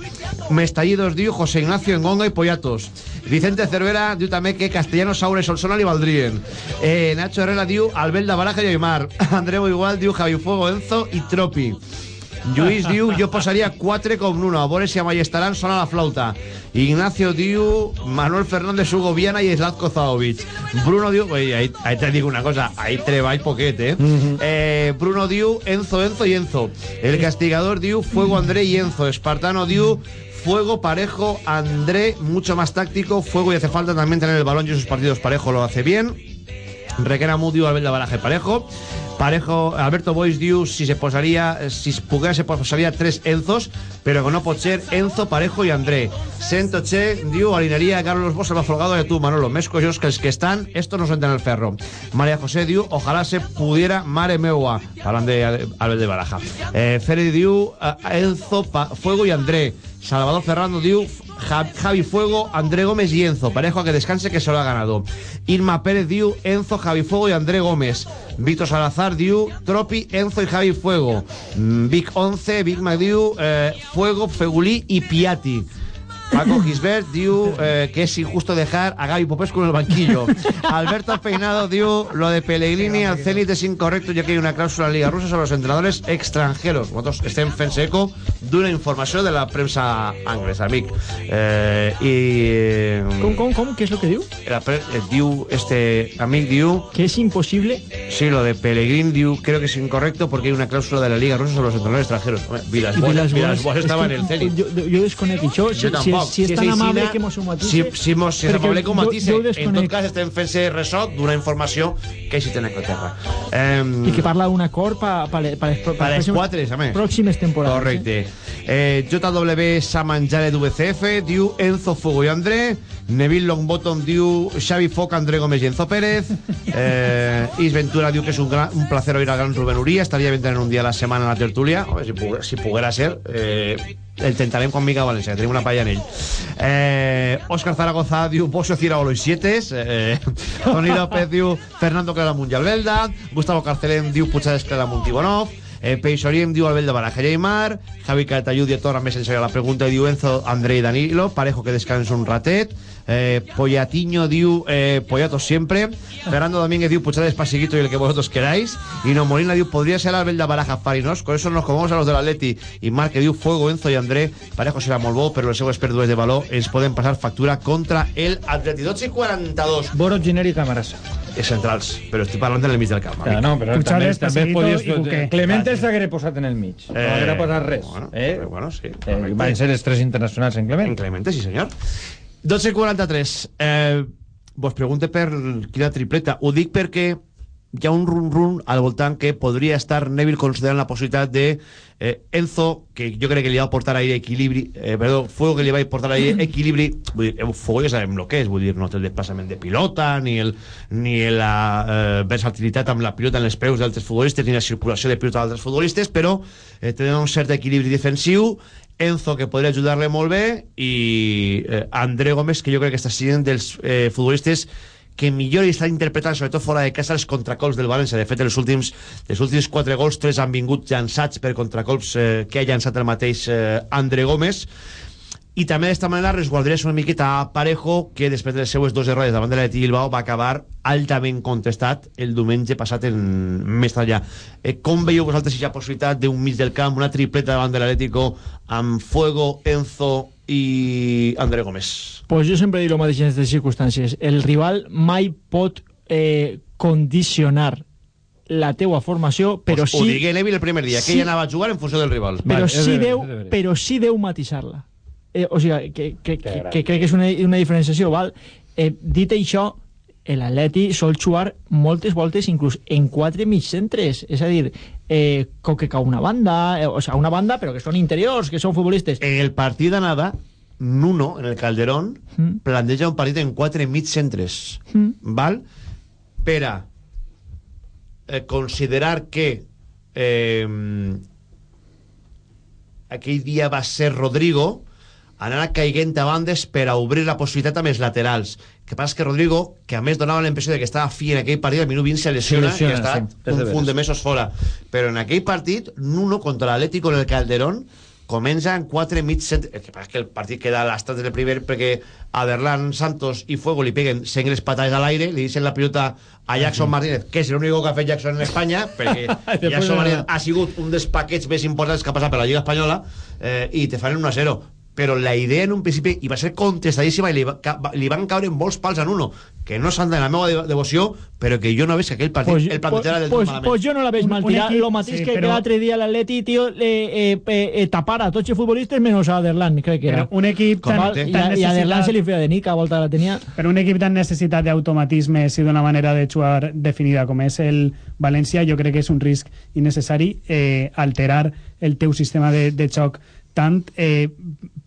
Mestallidos diu José Ignacio Engonga y Pollatos. Vicente Cervera diu també que Castellanos, Saura i Solsona li valdrien. Eh, Nacho Herrera diu Albelda, Baraja i Aymar. Andreu igual diu Javi Fuego, Enzo i Tropi. Lluís diu, jo posaria 4 com Nuno, a veure si amb estaran sona la flauta. Ignacio diu, Manuel Fernández, Hugo Viana i Zlatko Zaovic. Bruno diu, ahí te digo una cosa, ahí treball poquet, eh? eh? Bruno diu, Enzo, Enzo y Enzo. El castigador diu, Fuego, André y Enzo. Espartano diu, Fuego, parejo, André, mucho más táctico. Fuego y hace falta también tener el balón y sus partidos parejo lo hace bien. Requena Mudio, Albelda Baraje Parejo. Parejo, Alberto Bois diu si se posaria, si es pogués se posaria tres Enzos, però que no Enzo, Parejo i André. Sento Che diu alinearia Carlos Bosch, el Folgado a tu, Manolo. Més collons que els que estan, esto no suelten el ferro. María José diu, ojalá se pudiera mare meua. Parlant de Albel de Baraja. Eh, diu, eh, Enzo, Fuego y André. Salvador Ferrando diu Javi Fuego, André Gómez y Enzo. Parejo a que descanse que se lo ha ganado. Irma Pérez diu Enzo, Javi Fuego y André Gómez. Víctor Salazar diu Tropi, Enzo y Javi Fuego. Mm, Vic 11, Big Mac diu eh, Fuego, Fegulí y Piatti. Paco Gisbert diu eh, que es injusto dejar a Gaby Popescu en el banquillo. Alberto Peinado diu lo de Pellegrini al Zenit es incorrecto ya que hay una cláusula en Liga Rusa sobre los entrenadores extranjeros. Vosaltres estem fent eco d'una informació de la premsa anglesa, amic. Eh, I... Com, com, com? Què és el que diu? La pre eh, diu, este amic diu... Que es imposible... Sí, lo de Pellegrini diu, creo que es incorrecto porque hay una cláusula de la Liga Rusa sobre los entrenadores extranjeros. Vilas Boas, Vilas Boas estaba en el Zenit. Jo, jo desconec això. Jo si, tampoc. Si és tan és amable que mos ho matisse... Si, si, mos, si és amable que ho jo- matisse. jo ho En tot cas, estem fent-se ressò d'una informació que tenen a Anglaterra. Eh, I que parla d'un acord per pa, pa, pa, les, quatre, a més. pròximes temporades. Correcte. Eh, JW Samanjale d'UBCF diu Enzo Fuego i André. Neville Longbottom diu Xavi Foc, André Gómez i Enzo Pérez. Eh, Is Ventura diu que és un, gran, un placer oír al gran Rubén Uría. Estaria bien tener un dia a la setmana a la tertúlia. Home, si, poguera, si poguera ser, eh, el tentarem con Mica Valencia, que tenim una palla en ell. Eh, Òscar Zaragoza diu Bocio Ciraolo i Sietes. Eh, Toni López diu Fernando Claramunt i Albelda. Gustavo Carcelén diu Puigades Claramunt i Bonov. Eh, Peix Oriem diu Albelda Baraja i Aymar. Javi Catallú diu torna més en sèrio la pregunta i diu Enzo, André i Danilo. Parejo que descansa un ratet. Eh, Pollatiño diu eh, Pollatos siempre. Fernando Domínguez diu Puigades Pasiguito y el que vosotros queráis. Y no Molina diu podría ser Albelda Baraja Farinos. Con eso nos comemos a los del Atleti. Y Marc que diu Fuego, Enzo y André. Parejo serà molt bo, però els seus pèrdues de valor ens poden passar factura contra el Atleti. 12 i 42. Boro genèric Camarasa. Centrals, però estic parlant en el mig del camp. Ja, no, però també, Puigades, també Pasiguito podies... Buqué. Clemente s'haguera posat en el mig. No Eh, haguera posat res. bueno, eh? bueno, sí. Eh, van ser els tres internacionals en Clemente. En Clemente, sí senyor. 12.43. Eh, vos pregunte per quina tripleta. Ho dic perquè hi ha un run-run al voltant que podria estar Neville considerant la possibilitat de eh, Enzo, que jo crec que li va portar ahir equilibri, eh, perdó, Fuego que li va portar ahir equilibri, vull dir, Fuego ja sabem el que és, vull dir, no té el desplaçament de pilota, ni, el, ni la eh, versatilitat amb la pilota en els peus d'altres futbolistes, ni la circulació de pilota d'altres futbolistes, però eh, té un cert equilibri defensiu, Enzo, que podria ajudar-le molt bé, i eh, André Gómez, que jo crec que està sent dels eh, futbolistes que millor està interpretant, sobretot fora de casa, els contracolps del València. De fet, els últims, els últims quatre gols, tres han vingut llançats per contracolps eh, que ha llançat el mateix eh, André Gómez. I també d'esta manera resguardaries una miqueta a Parejo, que després de les seues dues errades davant de l'Atleti Bilbao va acabar altament contestat el diumenge passat en Mestalla. Eh, com veieu vosaltres ha possibilitat d'un mig del camp, una tripleta davant de l'Atlético amb Fuego, Enzo i André Gómez. Pues jo sempre dic el mateix en aquestes circumstàncies. El rival mai pot eh, condicionar la teua formació, però pues sí... Ho digué Neville el primer dia, que sí- ell anava a jugar en funció del rival. però sí, deu, però sí deu matisar-la. Eh, o sigui, que, que, que, que crec que és una, una diferenciació, val? Eh, dit això, l'Atleti sol jugar moltes voltes inclús en quatre mitjcentres, és a dir, eh, que cau una banda, eh, o sigui, una banda però que són interiors, que són futbolistes. En el partit d'anada, Nuno, en el Calderón, Mm. planteja un partit en quatre mig centres, Mm. val? per a eh, considerar que eh, aquell dia va ser Rodrigo anar caiguent a bandes per a obrir la possibilitat amb els laterals. Que passa que Rodrigo, que a més donava la impressió de que estava fi en aquell partit, al minut 20 se lesiona, lesiona, i està sí, és un punt de mesos fora. Però en aquell partit, Nuno contra l'Atlético en el Calderón comença en 4 mig centres el que passa que el partit queda a l'estat del primer perquè Aderlan, Santos i Fuego li peguen sengles patades a l'aire, li deixen la pilota a Jackson Martínez, que és l'únic que ha fet Jackson en Espanya, perquè Jackson Martínez ha sigut un dels paquets més importants que ha passat per la Lliga Espanyola eh, i te fan un 1-0 però la idea en un principi i va ser contestadíssima i li, va, li van caure molts pals en uno que no s'han de la meva de- devoció però que jo no veig que aquell partit Pues, el plantejara del pues, tot malament pues jo no la veig mal tirar. equip- Lo mateix sí, que, però- l'altre dia l'Atleti, tio, eh, eh, eh, tapara a tots els futbolistes menys a Aderlan, crec que era. Però un equip tan- Val? tan I, a- I a necessitat- Aderlan se li feia de Nica, a volta la tenia. Però un equip tan necessitat d'automatismes i d'una manera de jugar definida com és el València, jo crec que és un risc innecessari eh, alterar el teu sistema de, de xoc tant eh,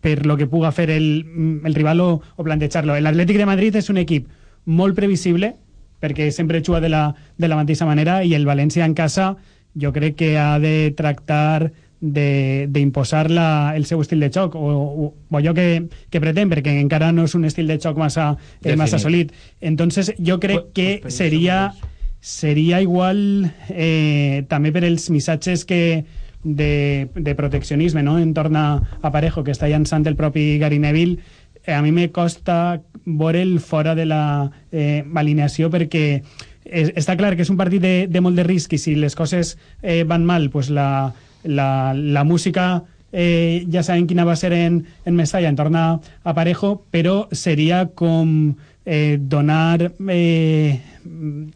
per lo que puga fer el, el rival o, o plantejar-lo. L'Atlètic de Madrid és un equip molt previsible perquè sempre juga de la, de la mateixa manera i el València en casa jo crec que ha de tractar de- d'imposar la- el seu estil de xoc o, o, o allò que, que pretén perquè encara no és un estil de xoc massa, eh, massa sòlid entonces jo crec que seria seria igual eh, també per els missatges que de, de proteccionisme no? en torn a, Parejo que està llançant el propi Gary Neville eh, a mi me costa veure'l fora de la eh, alineació perquè és, està clar que és un partit de, de molt de risc i si les coses eh, van mal pues la, la, música eh, ja sabem quina va ser en, en Mestalla en torn a, a Parejo però seria com eh, donar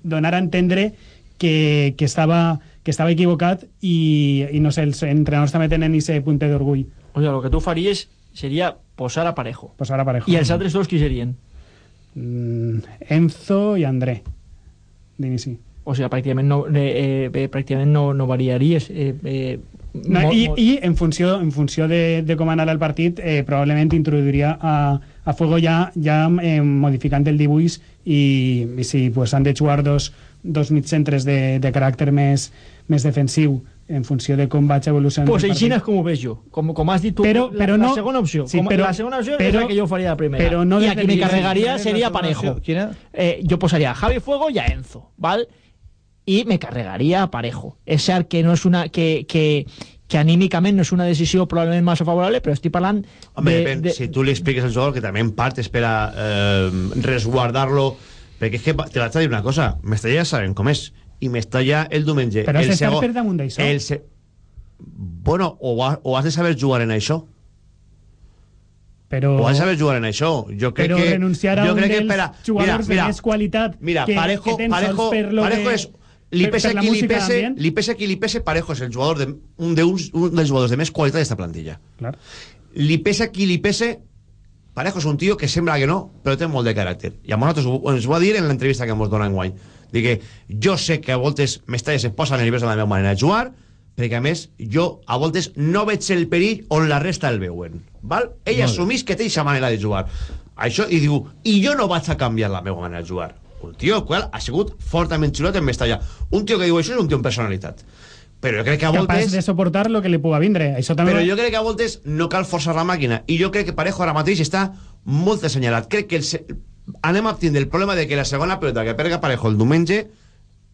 donar a entendre que, que, estava, que estava equivocat i, i no sé, els entrenadors també tenen aquest punt d'orgull O sigui, el que tu faries seria posar a Parejo. posar a Parejo I els altres dos qui serien? Mm, Enzo i André d'inici O sigui, pràcticament no, eh, eh, pràcticament no, no variaries. Eh, eh, No, mo- i, mo- I en funció, en funció de, de com anara el partit, eh, probablement introduiria a, a Fuego ja, ja eh, modificant el dibuix i, i si pues, han de jugar dos, dos mitcentres de, de caràcter més, més defensiu en funció de com vaig evolucionant Pues així és com ho veig jo. Com, com has dit tu, Però- la, però la no- segona opció. sí, com, però- la segona opció però- és la que jo faria la primera. però no I a qui me carregaria la seria Parejo. Eh, jo posaria a Javi Fuego i a Enzo, ¿val? I me carregaria a Parejo. És cert que no és una... Que, que, que anímicament no és una decisió probablement massa favorable, però estic parlant Home, de, depèn, de, si tu li expliques al jugador que també en part és per a eh, resguardar-lo perquè és que te vaig a dir una cosa Mestalla ja sabem com és i Mestalla el diumenge Però el segon- per damunt d'això. el se... bueno, o, ha, o has de saber jugar en això però, o has de saber jugar en això jo crec però que renunciar a jo un crec que dels per a- jugadors mira, de més qualitat mira, que, Parejo, que tens Parejo, per lo Parejo de, és li per- pese per qui li pese, li pese qui li pese, Parejo és el jugador de, un, de uns, un dels jugadors de més qualitat d'esta plantilla Clar. li pese qui li pese Parejo és un tio que sembla que no, però té molt de caràcter. I a nosaltres ho- ens ho va dir en l'entrevista que ens dona en guany. Dic que jo sé que a voltes Mestalla es posa nerviós de la meva manera de jugar, perquè a més jo a voltes no veig el perill on la resta el veuen. Val? Ell bé. assumís que té aquesta manera de jugar. Això, i diu, i jo no vaig a canviar la meva manera de jugar. Un tio el qual ha sigut fortament xulot en Mestalla. Un tio que diu això és un tio amb personalitat. Però jo crec que a capaç voltes... de soportar lo que li puga vindre. Això també Però jo crec que a voltes no cal forçar la màquina i jo crec que Parejo ara mateix està molt assenyalat crec que el se... anem a tindre el problema de que la segona pelota que perga Parejo el diumenge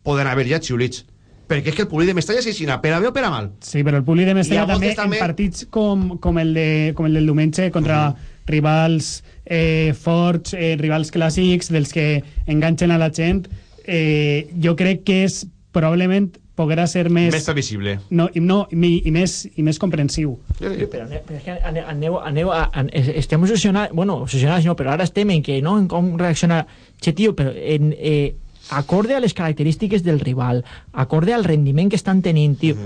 poden haver ja xiulits. Perquè és que el públic de Mestalla s'aixina per a bé o per a mal. Sí, però el públic de Mestalla també, també- en partits com, com, el de, com el del diumenge contra rivals eh, forts, eh, rivals clàssics, dels que enganxen a la gent, eh, jo crec que és probablement poguera ser més... Més previsible. No, i, no, i, i, més, i més comprensiu. Però, ane- però és que ane- aneu, aneu a, an, es- estem obsessionats, bueno, obsessionats no, però ara estem en que, no, en com reaccionar. Che, tio, però en, eh, acorde a les característiques del rival, acorde al rendiment que estan tenint, tio,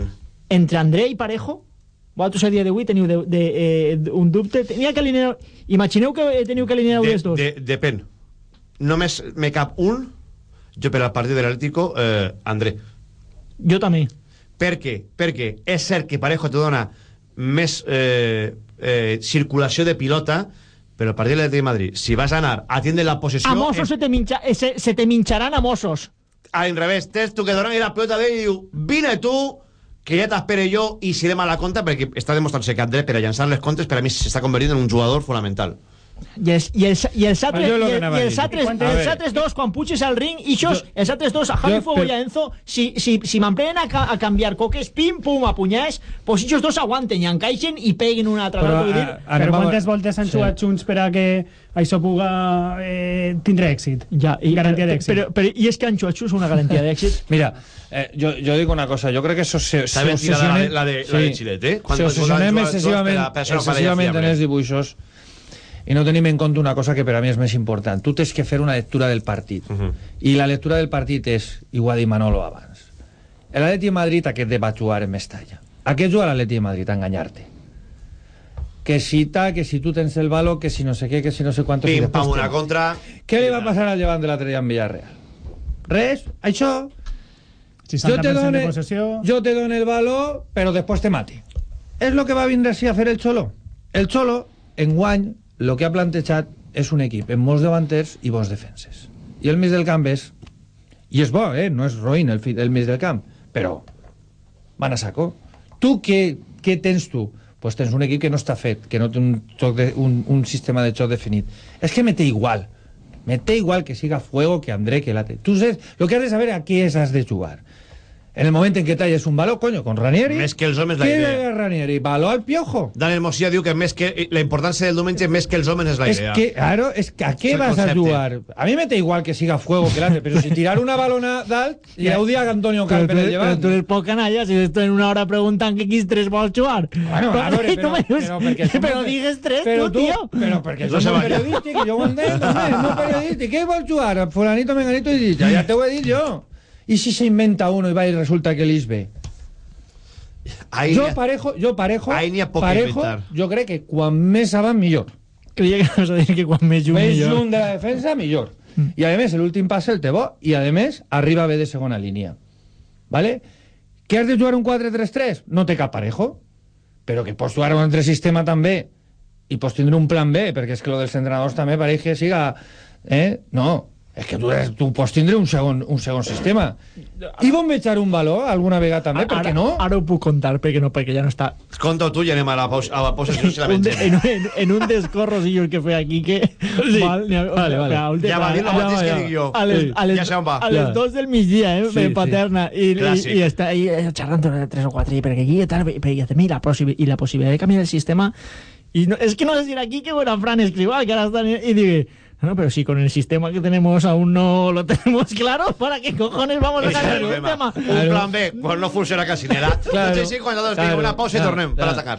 entre André i Parejo, vosaltres a dia d'avui teniu de, de, eh, un dubte, tenia que alinear... Imagineu que eh, teniu que alinear De, els dos. de, depèn. Només me cap un, jo per al partit de l'Atlético, eh, André. Jo també. Per què? Perquè és cert que Parejo te dona més eh, eh, circulació de pilota, però el partit de Madrid, si vas a anar a tindre la possessió... A Mossos se te, mincha, eh, se, se te minxaran a Mossos. al revés, tens tu que donar la pelota d'ell i diu, vine tu, que ja t'espere jo, i si de mala compte, perquè està demostrant-se que André, per a llançar les comptes, per a mi s'està convertint en un jugador fonamental. I els, i els, i els, altres, Jo lo i, el- i a els, altres, A els altres dos, quan puges al ring, i xos, els altres dos, a Javi jo, Fuego per- i a Enzo, si, si, si m'emprenen a, ca- a canviar coques, pim, pum, a punyers, pues ells dos aguanten i encaixen i peguen una altra. Però, dir, eh, però quantes voltes han Sí. jugat junts per a que això puga eh, tindre èxit? Ja, i, Garantia d'èxit. Però, però, I és que han xuat xus una garantia d'èxit. Mira, eh, yo, yo digo una cosa, yo creo que eso se, ben tirada la de- la de- la de Chilet, eh? Se obsessionem excessivament, jugadors per a- per a ser una excessivament parella en els dibuixos i no tenim en compte una cosa que per a mi és més important. Tu tens que fer una lectura del partit. I la lectura del partit és, i ho ha dit Manolo abans, l'Atleti de Madrid aquest de va jugar en Mestalla. Aquest juga l'Atleti de Madrid, a enganyar-te. Que si tal, que si tu tens el valor, que si no sé què, que si no sé quantos... Pim, pam, una te- contra... Què li va passar al llevant de l'altre dia en Villarreal? Res, això... 60% te de done, possessió. jo te dono el valor, però després te mati. És el que va vindre així a fer el Xolo. El Xolo, en guany, el que ha plantejat és un equip amb molts davanters i bons defenses. I el mig del camp és... I és bo, eh? No és roïn el, el mig del camp. Però van a saco. Tu què, què tens tu? Pues tens un equip que no està fet, que no té un, xoc de, un, un sistema de xoc definit. És que me té igual. Me té igual que siga Fuego, que André, que Late. Tú sabes, lo que has de saber a es has de jugar. En el momento en que talles un baló, coño, con Ranieri... Més que els homes la ¿Qué idea. de Ranieri? ¿Baló al piojo? Daniel Mosilla diu que més que la importància del diumenge més que els homes és la Es idea. que, claro, es que ¿a qué Es el vas a jugar? A mí me da igual que siga Fuego que Late, pero si tirar una balona dalt, y la odia Antonio Però Calper tu, el però tu eres poc canalla, si esto en una hora preguntan que quins tres vols jugar. Bueno, a veure, però- dius- però perquè som però molt- digues tres, però tu, tio. Però perquè No som periodístic, jo ho entenc, molt periodístic. Què vols jugar? Fulanito, menganito, i ja, ja t'ho he dit jo. I si se inventa uno i va i resulta que l'is ve? Ahí jo parejo, jo parejo, Ahí n'hi ha poc que parejo, inventar. jo crec que quan més avant millor. Creia que vas a dir que quan més junt Més millor. de la defensa millor. I a més, l'últim passe el té bo i a més arriba bé de segona línia. ¿Vale? Que has de jugar un 4-3-3? No té cap parejo. Però que pots jugar un altre sistema també i pots tindre un plan B, perquè és que lo dels entrenadors també pareix que siga... Eh? No, és que tu, tu pots tindre un segon, un segon sistema. I bombejar un valor alguna vegada també, per què no? Ara ho puc contar, perquè no, perquè ja no està. Conta tu i anem a la, pausa, a la possessió si la mengem. en, en, en un dels corrosillos que fue aquí que... Sí. ha- Vale, vale. a última- Ja va dir lo mateix que dic jo. A les, Sí. a les, Ja sé on va. A les Ja. dos del migdia, eh, Sí, sí, sí. paterna. I, i, Clàssic. i està ahí eh, xerrant durant tres o quatre, perquè aquí i tal, perquè també i la, i la possibilitat de canviar el sistema... Y no, es que no sé si era aquí que bueno, Fran Escribal, que ahora está en- y dije, no, pero si con el sistema que tenemos aún no lo tenemos claro, ¿para qué cojones vamos a cambiar el sistema? Un plan B, pues no funciona casi nada. Claro. Sí, cuando dos una pausa y No, tornem para atacar.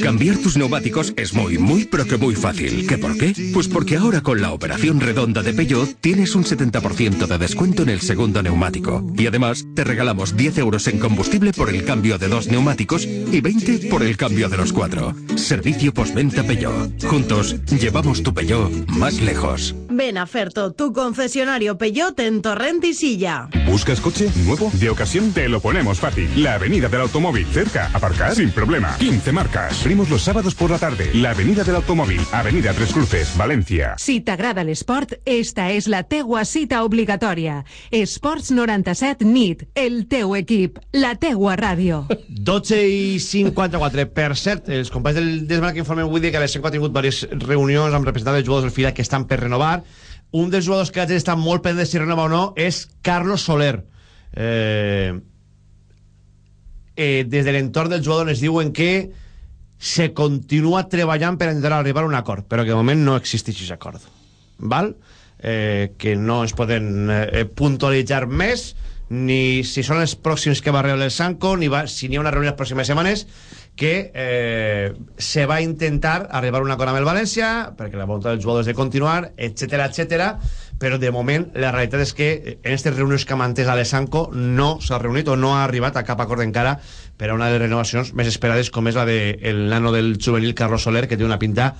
Cambiar tus neumáticos es muy, muy, pero que muy fácil. ¿Qué por qué? Pues porque ahora con la operación redonda de Peugeot tienes un 70% de descuento en el segundo neumático. Y además te regalamos 10 euros en combustible por el cambio de dos neumáticos y 20 por el cambio de los cuatro. Servicio postventa Peugeot. Juntos llevamos tu Peugeot más lejos. Ven a Ferto, tu concesionario Peugeot en Torrent y Silla. ¿Buscas coche nuevo? De ocasión te lo ponemos fácil. La Avenida del Automóvil. Cerca, aparcar sin problema. 15 marcas. Abrimos los sábados por la tarde. La Avenida del Automóvil. Avenida Tres Cruces, Valencia. Si t'agrada l'esport, esta és la teua cita obligatòria. Esports 97 NIT, el teu equip, la teua ràdio. 12 i 54. Per cert, els companys del Desmarc informen avui de que a l'Esenco ha tingut diverses reunions amb representants dels jugadors del Fira que estan per renovar. Un dels jugadors que està molt pendent de si renova o no és Carlos Soler. Eh, eh, des de l'entorn del jugador ens diuen que se continua treballant per intentar arribar a un acord, però que de moment no existeix aquest acord. Val? Eh, que no es poden eh, puntualitzar més ni si són els pròxims que va rebre el Sanco ni va, si n'hi ha una reunió les pròximes setmanes que eh, se va intentar arribar a un acord amb el València perquè la voluntat dels jugadors de continuar, etc etc. però de moment la realitat és que en aquestes reunions que ha mantès l'Alessanco no s'ha reunit o no ha arribat a cap acord encara per a una de les renovacions més esperades com és la del de nano del juvenil Carlos Soler que té una pinta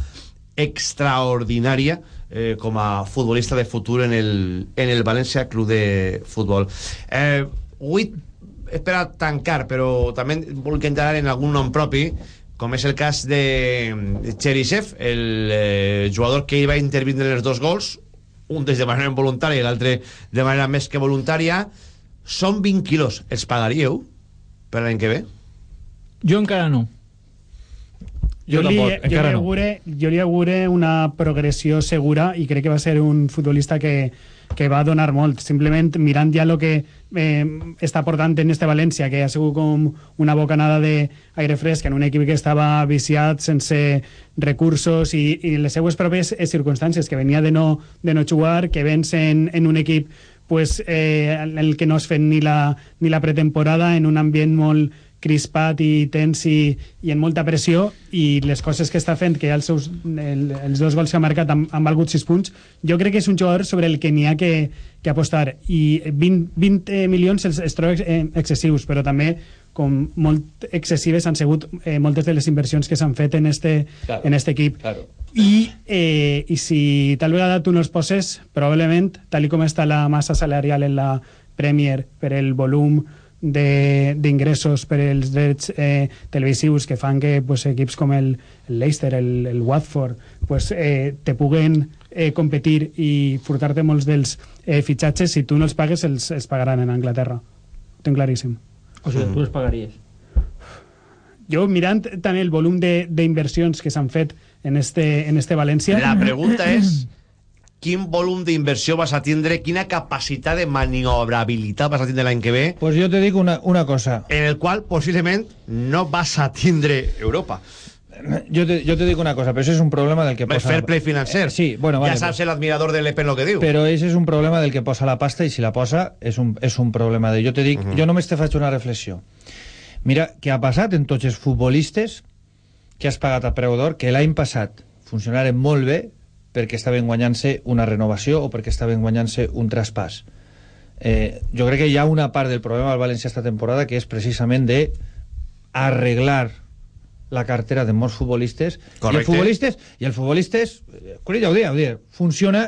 extraordinària eh, com a futbolista de futur en el, en el València Club de Futbol. Eh, avui és per a tancar, però també vull entrar en algun nom propi, com és el cas de Cherisev, el eh, jugador que hi va intervindre en els dos gols, un des de manera involuntària i l'altre de manera més que voluntària. Són 20 quilos. Els pagaríeu per l'any que ve? Jo encara no. Jo, Jo li, tampoc, jo, encara li no. augure, jo li augure una progressió segura i crec que va ser un futbolista que, que va donar molt. Simplement mirant ja el que eh, està portant en este València, que ha sigut com una bocanada d'aire fresc en un equip que estava viciat, sense recursos i, i les seues pròpies eh, circumstàncies, que venia de no, de no jugar, que vens en, en un equip pues, eh, en el que no has fet ni la, ni la pretemporada, en un ambient molt crispat i tens i, i en molta pressió i les coses que està fent, que ja els, seus, el, els dos gols que ha marcat han, han valgut 6 punts, jo crec que és un jugador sobre el que n'hi ha que, que apostar i 20, 20 milions els, es troba ex- eh, excessius, però també com molt excessives han sigut eh, moltes de les inversions que s'han fet en este, Claro, en este equip claro. i, eh, i si tal vegada tu no els poses, probablement, tal com està la massa salarial en la Premier per el volum d'ingressos per els drets eh, televisius que fan que pues, equips com el, el Leicester, el, el Watford, pues, eh, te puguen eh, competir i furtar-te molts dels eh, fitxatges, si tu no els pagues, els, els pagaran en Anglaterra. Ho tinc claríssim. O sigui, tu els pagaries. Jo, mirant també el volum de- d'inversions que s'han fet en este, en este València... La pregunta és quin volum d'inversió vas a tindre, quina capacitat de maniobrabilitat vas a tindre l'any que ve, Pues yo te digo una, una cosa. en el qual possiblement no vas a tindre Europa. Yo te, yo te digo una cosa, pero eso es un problema del que posa... fair play financer. Eh, sí, bueno, vale. ja saps el admirador de l'Epen lo que diu. Pero ese es un problema del que posa la pasta y si la posa es un, és un problema de... Jo te dic, uh -huh. jo només te faig una reflexió. Mira, què ha passat en tots els futbolistes que has pagat a preu d'or, que l'any passat funcionaren molt bé perquè estaven guanyant-se una renovació o perquè estaven guanyant-se un traspàs. Eh, jo crec que hi ha una part del problema del València esta temporada que és precisament de arreglar la cartera de molts futbolistes i Correcte. els futbolistes, i els futbolistes eh, Correcte, ho dic, ho dic, funciona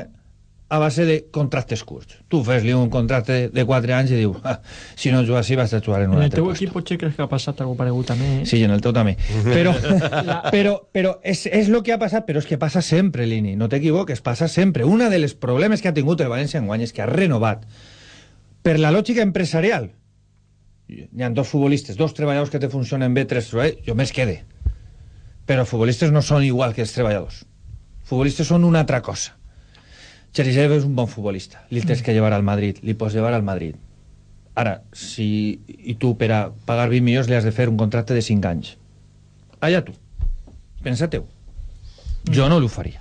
a base de contractes curts. Tu fes-li un contracte de 4 anys i diu, ah, si no jugar així vas a jugar en un En el altre teu lloc. equip potser creus que ha passat alguna paregut també. eh? Sí, en el teu també. Però, però, però és, és el que ha passat, però és que passa sempre, Lini. No t'equivoques, passa sempre. Una de les problemes que ha tingut el València enguany és que ha renovat per la lògica empresarial. Hi ha dos futbolistes, dos treballadors que te funcionen bé, tres treballadors, jo més quede. Però futbolistes no són igual que els treballadors. Futbolistes són una altra cosa. Cherisev és un bon futbolista. Li tens que llevar al Madrid, li pots llevar al Madrid. Ara, si i tu per a pagar 20 milions li has de fer un contracte de 5 anys. Allà tu. Pensa-teu. Jo no l'ho faria.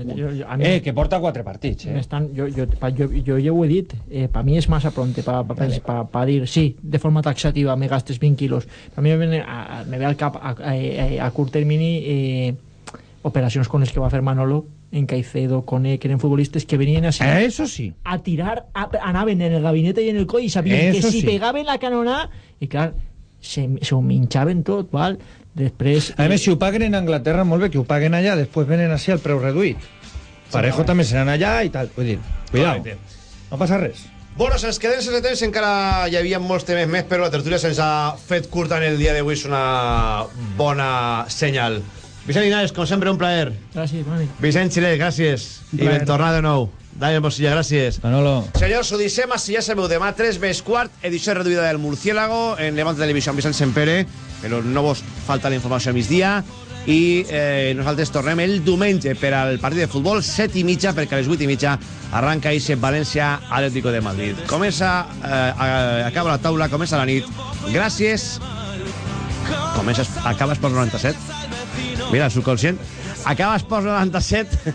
Jo, jo, a mi- Eh, que porta 4 partits, eh? M'estan- jo, jo, pa, jo, jo ja ho he dit, eh, per mi és massa pronte per pa, pa, pa, pa dir, sí, de forma taxativa me gastes 20 quilos. Per mi me, a, a- me ve al cap a, a, a, a curt termini eh, operacions com les que va fer Manolo en Caicedo, Cone, que eren futbolistes que venien a, Eh, Eso sí. a tirar, a, anaven en el gabinete i en el coll i sabien que Eso si sí. pegaven la canonada, i clar, se, se ho minxaven tot, val? Després... A més, si ho paguen en Anglaterra, molt bé, que ho paguen allà, després venen així al preu reduït. Parejo també seran allà i tal. Vull dir, cuidado. No passa res. Bueno, se'ns queden sense temps, encara hi havia molts temes més, però la tertúlia se'ns ha fet curta en el dia d'avui, és una bona senyal. Vicent Linares, com sempre, un plaer. Gràcies, bona nit. Vicent Xilè, gràcies. I ben tornar de nou. Daniel Mosilla, gràcies. Manolo. Senyors, ho deixem així, ja sabeu, demà 3 més quart, edició reduïda del Murciélago, en Levante Televisió amb Vicent Sempere, però no vos falta la informació a migdia, i eh, nosaltres tornem el diumenge per al partit de futbol, 7 i mitja, perquè a les 8 i mitja arranca ixe València Atlético de Madrid. Comença, eh, a- acaba la taula, comença la nit. Gràcies. Comença, acaba Esports 97. Mira, subconscient. Acaba Esports 97.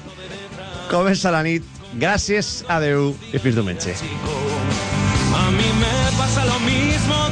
Comença la nit. Gràcies, adeu i fins diumenge. A mí me pasa lo mismo